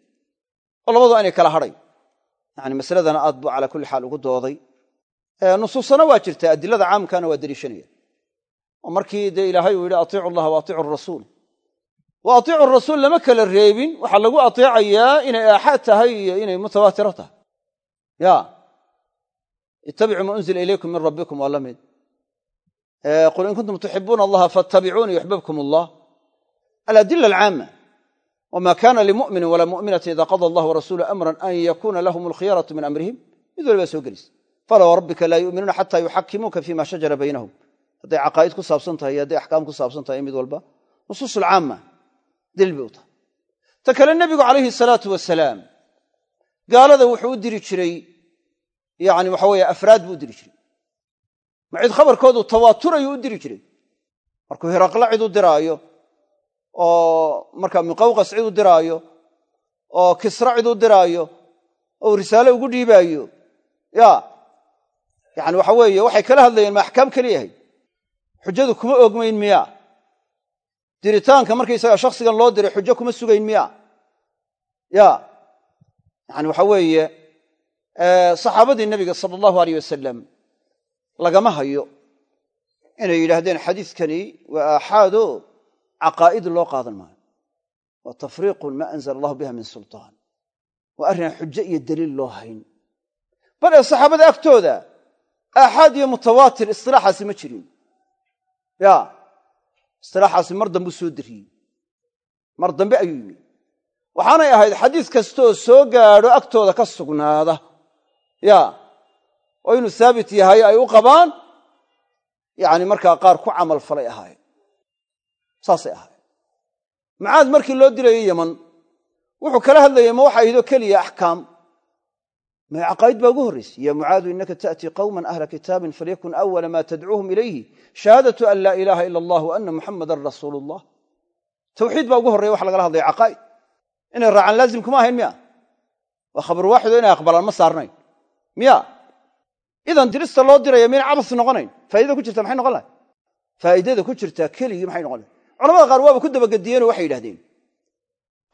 oo labadu inay kala hadhay yani masaladana aad buu calaa kulli xaal ugu dooday nusuusana waa jirta adilada oo markii dee ilaahay uu yidhi atiicu allaha wa atiicu rasuul. Wa atiicu rasuul lama kala reebin. Waxaa lagu ateecayaa inay aaxaad tahay iyo inay mutawaatiro tahay. Ya. Ittabicuu ma unzila ilaykum min rabbikum waa la mid qul in kuntum tuxibuuna allaha faatabicuuni yuxbibkum allah. Aladila alcaama wma kana limuminin walaa muminati ida qada allah warasulu amran an yakuna lahum alkhiyaratu min amrihim. Mid walbaa soo gelisa fala wrabbika laa yuminuuna xata yuxakimuuka fima shajara baynahum hadday caqaa'id ku saabsan tahay iyo hadday axkaam ku saabsan tahay mid walba nusuus alcaama daliil bay u tahay. Ta kale nebigu calayhi salaatu wasalaam gaalada wuxuu u diri jiray yani waxa weeye afraad buu u diri jiray. Ma cid khabarkoodu tawaaturayuu u diri jiray. Markuu hiraqla cid u diraayo oo markaa muqawqas cid u diraayo oo kisra cid u diraayo oo risaale ugu dhiibaayo ya yani waxa weeye waxay kala hadlayeen ma axkaam keliyahay xujadu kuma ogmayn miya. Diritaanka markaysaga shakhsigan loo diray xujo kuma sugayn miya. Ya. Yani waxa weeye saxaabadii nebiga sala allahu aleyh wasalam lagama hayo inay yidhaahdeen xadiiskani waa aaxaado caqaa'id loo qaadan maayo. Wa tafriiqun ma anzala allahu biha min sultaan. Waa arrinaan xujo iyo daliil loo hayn. Bal ee saxaabada agtooda aaxaad iyo mutawaatir istilaaxaasi ma jirin ya istilaaxaasi mar dambe soo deriyey mar dambe ayuu yimi. Waxaanay ahayd xadiis kastooo soo gaadho agtooda ka sugnaada. Ya oo inuu saabit yahay ay u qabaan? Yani markaa qaar ku camal falay ahaayeen. Saasay ahaayeen. Macaad markii loo dilayay yaman wuxuu kala hadlayay ma waxa ahaydoo keliya axkaam caqaa'id baa ugu horraysay ya mucaadu inaka ta'tii qawman ahla kitaabin falyakun awala ma tadcuuhum ilayhi. Shahaadatu an laa ilaaha ila allah wa ana muxamadan rasuulu allah tawxiid baa ugu horraya waxa lagala hadlaya caqaa'id inay raacaan laazim kuma ahayn miya? Waa khabar waaxido inay aqbalaan ma saarnayn miya? Idan dirista loo diraya mayna cabas noqonayn. Faa'idada ku jirta maxay noqon lahay faa'idada ku jirtaa waaba ku dabagediyeenoo waxay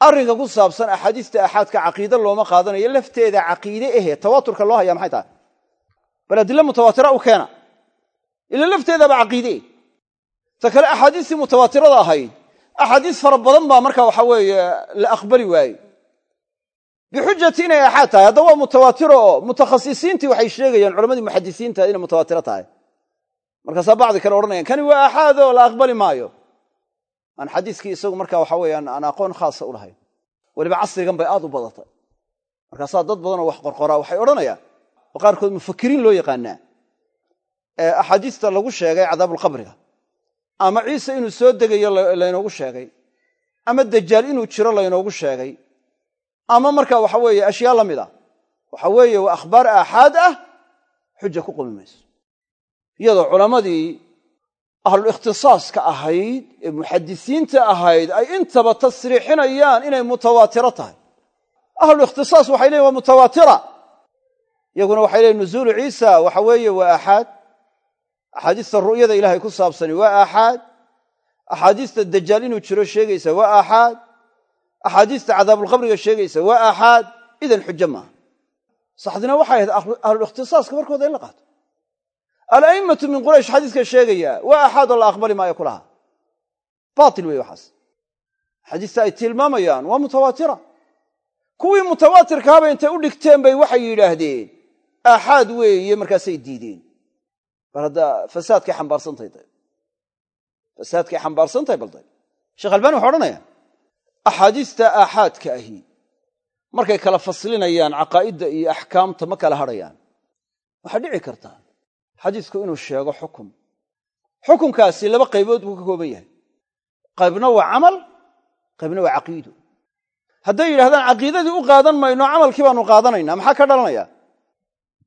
arrinka ku saabsan axaadiista aaxaadka caqiide looma qaadanayo lafteeda caqiide ehe tawaaturka loo hayaa maxay tahay? Bal adilla mutawaatira u keena. Ila lafteedaba caqiide. Ta kale axaadiistii mutawaatirada ahayd axaadiis fara badan baa marka waxa weeye la aqbali waaye bixujati inay aaxaad tahay haddaba waa mutawaatiro oo mutakhasisiintii waxay sheegayaan culammadii muxadisiinta inay mutawaatiro tahay. Markaasaa bacdi kale odhanayaan kani waa aaxaad oo la aqbali maayo aan xadiiskii isagu marka waxa weeyaan aan aqoon khaasa u lahayn. Weliba casrigan bay aad u badatay. Markaasaa dad badanoo wax qorqoraa waxay odhanayaan oo qaarkood mufakiriin loo yaqaanaa ee axaadiista lagu sheegay cadaabulqabriga ama ciise inuu soo degayo laynoogu sheegay. Ama dajaal inuu jiro laynoogu sheegay. Ama marka waxa weeye ashyaa la mid ah. Waxa weeye waa akhbaar aaxaad ah xuja ku qumi mayso. Iyadoo culammadii ahlulikhtisaaska ahayd ee muxadisiinta ahayd ay intaba tasriixinayaan inay mutawaatiro tahay. Ahlulikhtisaas waxay leeyiin waa mutawaatira. Iyaguna waxay leeyiin nuzuulu ciisa waxa weeye waa aaxaad axaadiista ru'yada ilaahay ku saabsani waa aaxaad axaadiista dajaal inuu jiro sheegaysa waa aaxaad axaadiista cadaabulqabriga sheegaysa waa aaxaad idan xujo maaha. Saxdina waxay ahayd ahlulikhtisaaska markooda in la qaato ala'immatu min quraysh xadiiska sheegaya waa aaxaad oo la aqbali maayo ku lahaa baatil wey waxaas. Xadiista ay tilmaamayaan waa mutawaatira kuwii mutawaatirkaaba intay u dhigteen bay waxay yidhaahdeen aaxaad weeye markaasay diideen. Bal hadda fasaadkay xambaarsantahay da fasaadkay xambaarsantahay balday sheekh albani wuxu odhanaya axaadiista aaxaadka ahi markay kala faslinayaan caqaa'idda iyo axkaamta ma kala hadhayaan. Waxaa dhici kartaa xadiisku inuu sheego xukum. Xukunkaasi laba qaybood buu ka kooban yahay. Qaybna waa camal qaybna waa caqiido. Hadday yidhahdaan caqiidadii u qaadan mayno camalkii baanu qaadanaynaa maxaa ka dhalanaya?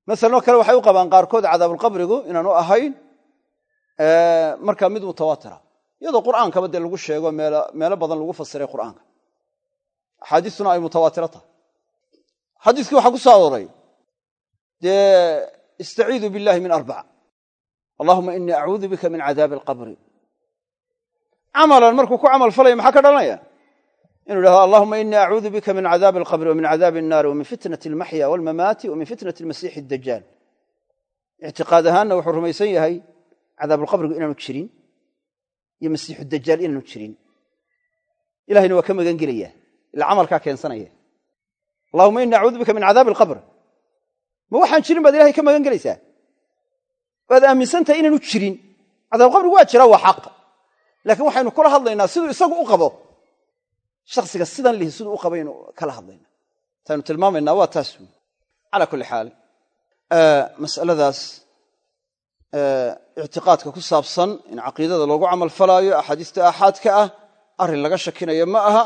Masalan oo kale waxay u qabaan qaarkood cadaabulqabrigu inaanu ahayn markaa mid mutawaatira iyadoo qur'aankaba dee lagu sheego meelo badan lagu fasiray qur'aanka. Axaadiistuna ay mutawaatiro tahay. Xadiiskii waxaa ku soo arooray dee istaciidu billahi min arbac allahuma inii acuudu bika min cadaabi alqabri camalan markuu ku camal falaya maxaa ka dhalanaya inuu yidhahdo allahuma inii acuudu bika min cadaabi alqabri wa min cadaabi annaari wa min fitnati almaxya walmamaati wa min fitnati almasiixi addajaal ictiqaad ahaanna wuxuu rumaysan yahay cadaabulqabrigu inaanu jirin iyo masiixu dajaal inaanu jirin ilahayna waa ka magan gelaya ila camalkaa keensanaya allahuma ma waxaan jirin baad ilahay ka magan gelaysaa? Waad aaminsantahay inaanu jirin? Cadaabulqabrigu waa jira waa xaq laakiin waxaynu kula hadlaynaa siduu isagu u qabo. Shaksiga sidan lihi siduu u qabaynu kala hadlayna taaynu tilmaamaynaa waa taas wey calaa kulli xaal masaladaas ictiqaadka ku saabsan in caqiidada loogu camal falaayo axaadiista aaxaadka ah arrin laga shakinayo ma aha.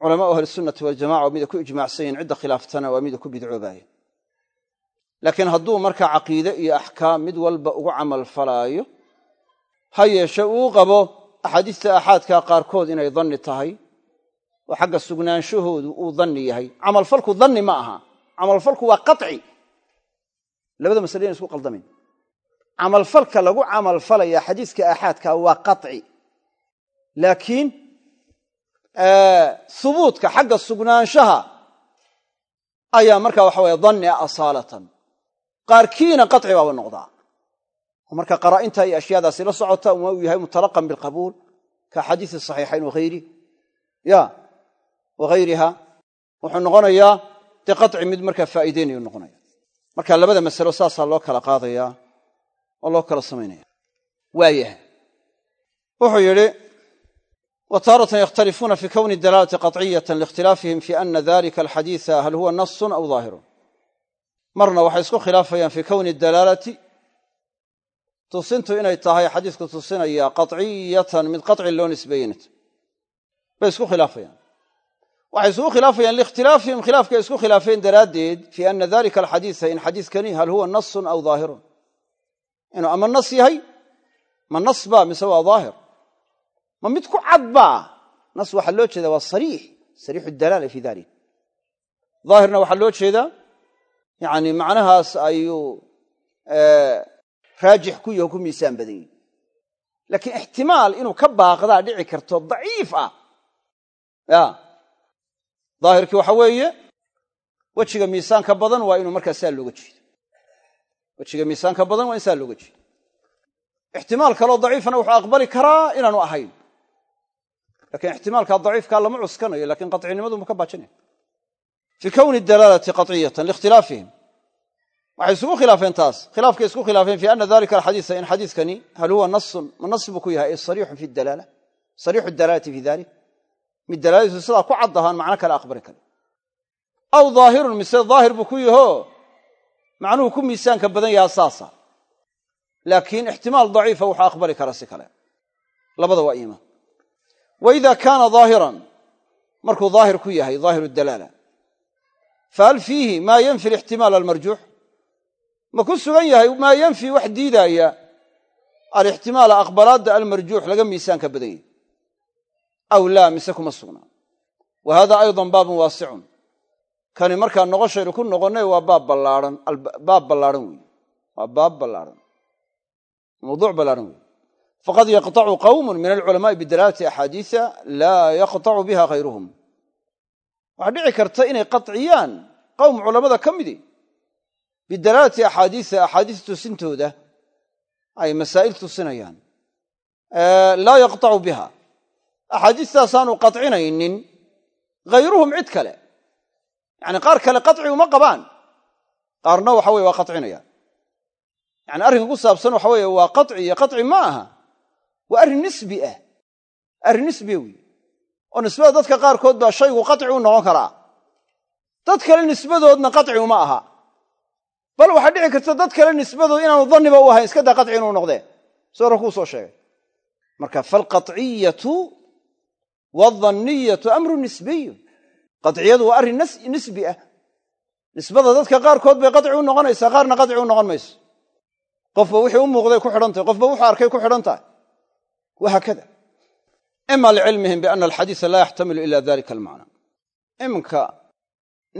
Culamaau ahlisunnati waljamaca waa mida ku ijmaacsan yihiin cidda khilaaftana waa ku bidcoobaaya laakiin hadduu markaa caqiide iyo axkaam mid walba ugu camal falaayo ha yeeshe uu qabo axaadiista aaxaadka qaarkood inay danni tahay oo xagga sugnaanshahoodu uu danni yahay. Camalfalku danni ma aha. Camalfalku waa qaci labada masale yan isku qaldamayn camalfalka lagu camalfalaya xadiiska aaxaadka waa qaci laakiin hubuudka xagga sugnaanshaha ayaa marka waxa weye danni ah asaalatan qaarkiina qaci baaba noqdaa. Marka qaraa'inta iyo ashyaadaasi la socota uma uu yahay mutalaqan bilqabuul ka xadiisi saxiixayn waayri ya waghayriha wuxuu noqonayaa dee qaci mid markaa faa'iideynayu noqonaya. Marka labada masalo saasaa loo kala qaadaya oo loo kala samaynaya waayaha. Wuxuu yidhi wa yakhtalifuuna fi kowni dalaalati qaطciyatan liikhtilaafihim fi ana dalika alxadiisa hal huwa nasun aw daahirun marna waxay isku khilaafayaan fi kowni dalaalati. Tusintu inay tahay xadiisku tusinaya qaطciyatan mid qaطci loo nisbeeyeynat bay isku khilaafayaan. Waxay isugu khilaafayaan liikhtilaafihim khilaafkay isku khilaafeen daraaddeed fi ana dalika alxadiisa in xadiiskani hal huwa nasun aw daahirun inuu ama nas yahay ma nas ba mise waa daahir ma mid ku cad baa nas waxaa loo jeeda waa sariix sariixu dalaala fi dalik daahirna waxaa loo jeedaa yani macnahaas ayuu raajix ku yaho ku miisaan badan yahi laakiin ixtimaal inuu ka baaqdaa dhici karto daciif ah. Ya. Daahirkii waxa weeye wejiga miisaanka badan waa inuu markaa saa looga jeedo. Wejiga miisaanka badan waa in saa looga jeedo. Ixtimaal kaloo daciifana wuxuu aqbali karaa inaanu ahayn. Lakiin ixtimaalkaa daciifkaa lama cuskanayo lakiin qaطcinimadu mu ka baajinaya fii kowni dalaalati qaطciyatan liikhtilaafihim waxay isugu khilaafeen taas khilaafkay isku khilaafeen fi ana dalika alxadiisa in xadiiskani hal huwa nasun nas buu ku yahay sariixun fi dalaala sariixu dalaalati fi dalik mid dalaaladiisu sidaa ku caddahaan macno kale aqbali kale aw daahirun mise daahir buu ku yahoo macnuhu ku miisaanka badan yahaa saasa laakiin ixtimaal daciifa wuxuu aqbali kara si kale labada waa iimaan wa fahal fiihi maa yanfi alixtimaal almarjuux? Ma ku sugan yahay maa yanfi wax diidaaya alixtimaala aqbalaadda almarjuux laga miisaanka badan yahy aw laa mise kuma sugnaa wa hada aydan baabun waasicun. Kani markaa noqoshaynu ku noqonnay waa baab ballaaan baab ballaadhan weeye waa baab ballaadhan mawduuc ballaadhan weeye faqad yaqطacu qawmun min alculamaai bidalaalati axaadiisa laa yaqطacu biha hayruhum waxaa dhici karta inay qaciyaan qowm culammada ka midi. Bidalaalati axaadiisa axaadiis tusintooda ay masaa'il tusinayaan. Laa yaqطacu biha. Axaadiistaasaanu qacinaynin hayruhum cid kale. Yani qaar kale qaci uma qabaan. Qaarna waxa weye waa qacinayaan yani arrinka ku saabsan waxa weeye waa qaci iyo qaci ma aha. Waa arrin nisbi ah. Arrin nisbiya wey oo nisbada dadka qaarkood baa shaygu qaci u noqon karaa. Dad kale nisbadoodna qaci uma aha. Bal waxaa dhici karta dad kale nisbadood inaanu danniba u ahayn iska daa qaci inuu noqdee si kuu soo sheegay. Marka falqaطciyatu waadanniyatu amru nisbiyu qaciyadu waa arrin nisbi ah. Nisbada dadka qaarkood bay qaci u noqonaysaa qaarna qaci u noqon mayso. Qofba wixii u muuqday ku xidhan tahay qofba wuxuu arkay ku xidhan tahay. Wahaakada ima licilmihim biana alxadiisa laa yaxtamilu ila dalika almacna. Iminka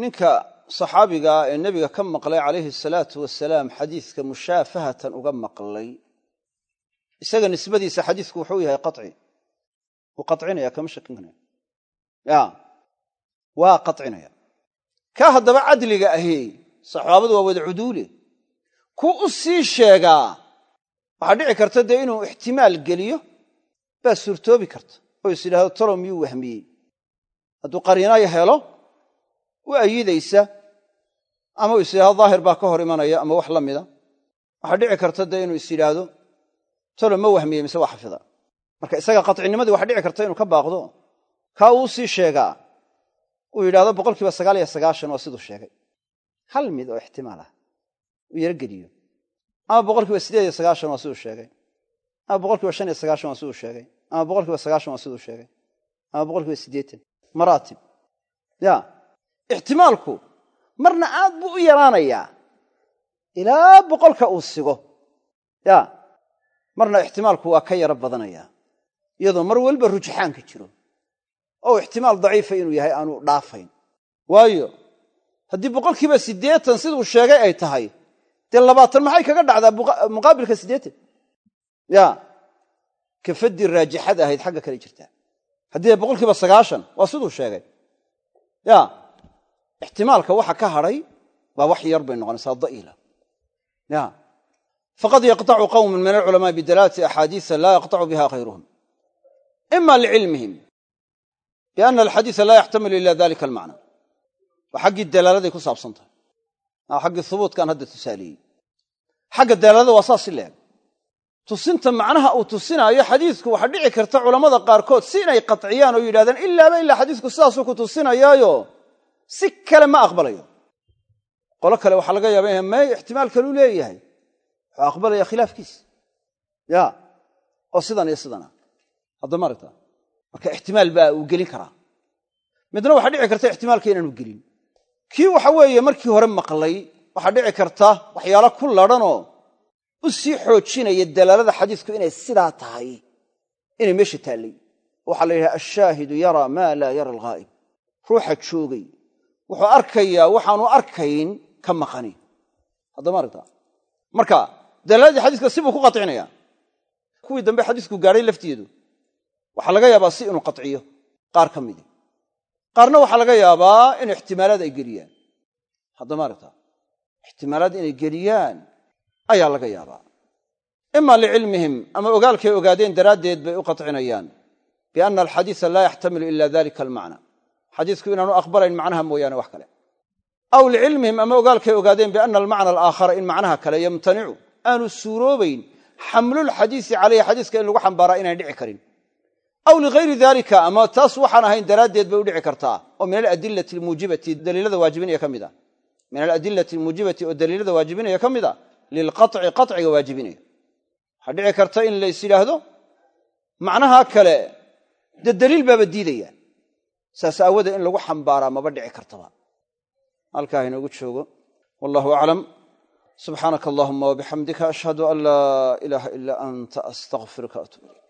ninka saxaabigaa ee nebiga ka maqlay calayhi asalaatu wasalaam xadiiska mushaafahatan uga maqlay isaga nisbadiisa xadiisku wuxuu yahay qaci wuu qacinaya kama shakinkanaya ya waa qacinaya ka haddaba cadliga ahi saxaabadu waa wada cuduule ku u sii sheegaa. Waxaa dhici karta dee inuu ixtimaal geliyo baa suurtoobi karta oo is yidhahdo talow miyuu wahmiyey? Hadduu qariinayo helo u ayidaysa ama uu is yidhahdo daahir baa ka hor imanaya ama wax la mida. Waxaa dhici karta dee inuu is yidhaahdo talow ma wahmiyey mise waa xafida. Marka isaga qatcinimadii waxa dhici karta inuu ka baaqdo. Kaa uu sii sheegaa uu yidhahdo boqolkiiba sagaal iyo sagaashan waa siduu sheegay. Hal mid oo ixtimaal ah uu yarogeliyo ama boqolkiiba siddeed iyo sagaashan waa siduu sheegay ama boqolkiiba shan iyo sagaashan waa siduu sheegay. Ama boqolkiiba sagaashan waa siduu sheegay. Ama boqolkiiba siddeetan. Maraatib ya. Ixtimaalku marna aad buu u yaraanayaa. Ilaa boqolka uu sigo. Ya. Marna ixtimaalku waa ka yaro badanaya iyadoo mar walba rujxaanka jiro. Oo ixtimaal daciifa inuu yahay aanu dhaafayn. Waayo haddii boqolkiiba siddeetan siduu sheegay ay tahay dee labaatan maxay kaga dhacdaa muqaabilka siddeetan ya kafaddii raajixad ahayd xagga kale jirtaa haddii boqolkiiba sagaashan waa siduu sheegay. Ya ixtimaalka waxa ka hadhay waa wax yar bay noqonaysaa da'iila. Ya faqad yaqطacu qawmun min alculamaai bidalaalati axaadiisa laa yaqطacu biha hayruhum ima licilmihim biana alxadiisa laa yaxtamilu ila dalika almacna waa xaggii dalaaladay ku saabsan tahay. Xaggii hubuutkaan hadda tusaaliyey xagga dalaalada waa saas leeg tusinta macnaha uu tusinaayo xadiisku waxaa dhici karta culammada qaarkood si inay qatciyaan oo yidhahdaan ilaaba ilaa xadiisku sidaasuu ku tusinayaayo. Si kale ma aqbalayo. Qolo kale waxaa laga yaaba ina may ixtimaal kaluu leeyahay. Wuxuu aqbalaya khilaafkiisa ya oo sidan iyo sidana. Hadda maaragta marka ixtimaal baa uu gelin karaa. Midna waxaa dhici karta ixtimaalka inaanu gelin. Kii waxa weeye markii hore maqlay waxaa dhici karta waxyaalo ku ladhanoo u sii xoojinaya dalaalada xadiisku inay sidaa tahay inay meesha taallay waxaa la yidhaha ashaahidu yaraa maa laa yara alghaa'ib. Ruuxa joogay. Wuxuu arkayaa waxaanu arkayn ka maqani. Haddama aragta marka dalaaladii xadiiska sibuu ku qacinaya kuwii dambe xadiisku gaadhay lafteedu. Waxaa laga yaabaa si inuu qaciyo qaar ka midi qaarna waxaa laga yaabaa in ixtimaalaad ay geliyaan. Haddama aragta ixtimaalaad inay geliyaan ayaa laga yaabaa. Ima licilmihim ama ogaalkay ogaadeen daraaddeed bay u qacinayaan biana alxadiisa laa yaxtamilu ila dalika almacna. Xadiisku inaanu aqbalayn macnaha mooyaane wax kale. Aw licilmihim ama ogaalkay ogaadeen biana almacna alaakhara in macnaha kale yamtanicu aanu suuroobayn xamlulxadiisi caleyhi xadiiska in lagu xambaaraa inaan dhici karin. Aw ligayri dalika ama taas waxaan ahayn daraaddeed bay u dhici kartaa oo min aladilati almuujibati daliilada waajibinaya ka mid a min aladilati almuujibati oo daliilada waajibinaya ka mid a lilqaci qaciga waajibinaya waxaa dhici karta in lays yidhaahdo macnaha kale dee daliil baaba diidaya saas aawoodee in lagu xambaaraa maba dhici kartaba halkaa inoogu joogo wallahu aclam subxaanaka allahuma wabixamdika ashhadu an laa ilaaha ilaa anta astaqfiruka atub ilayk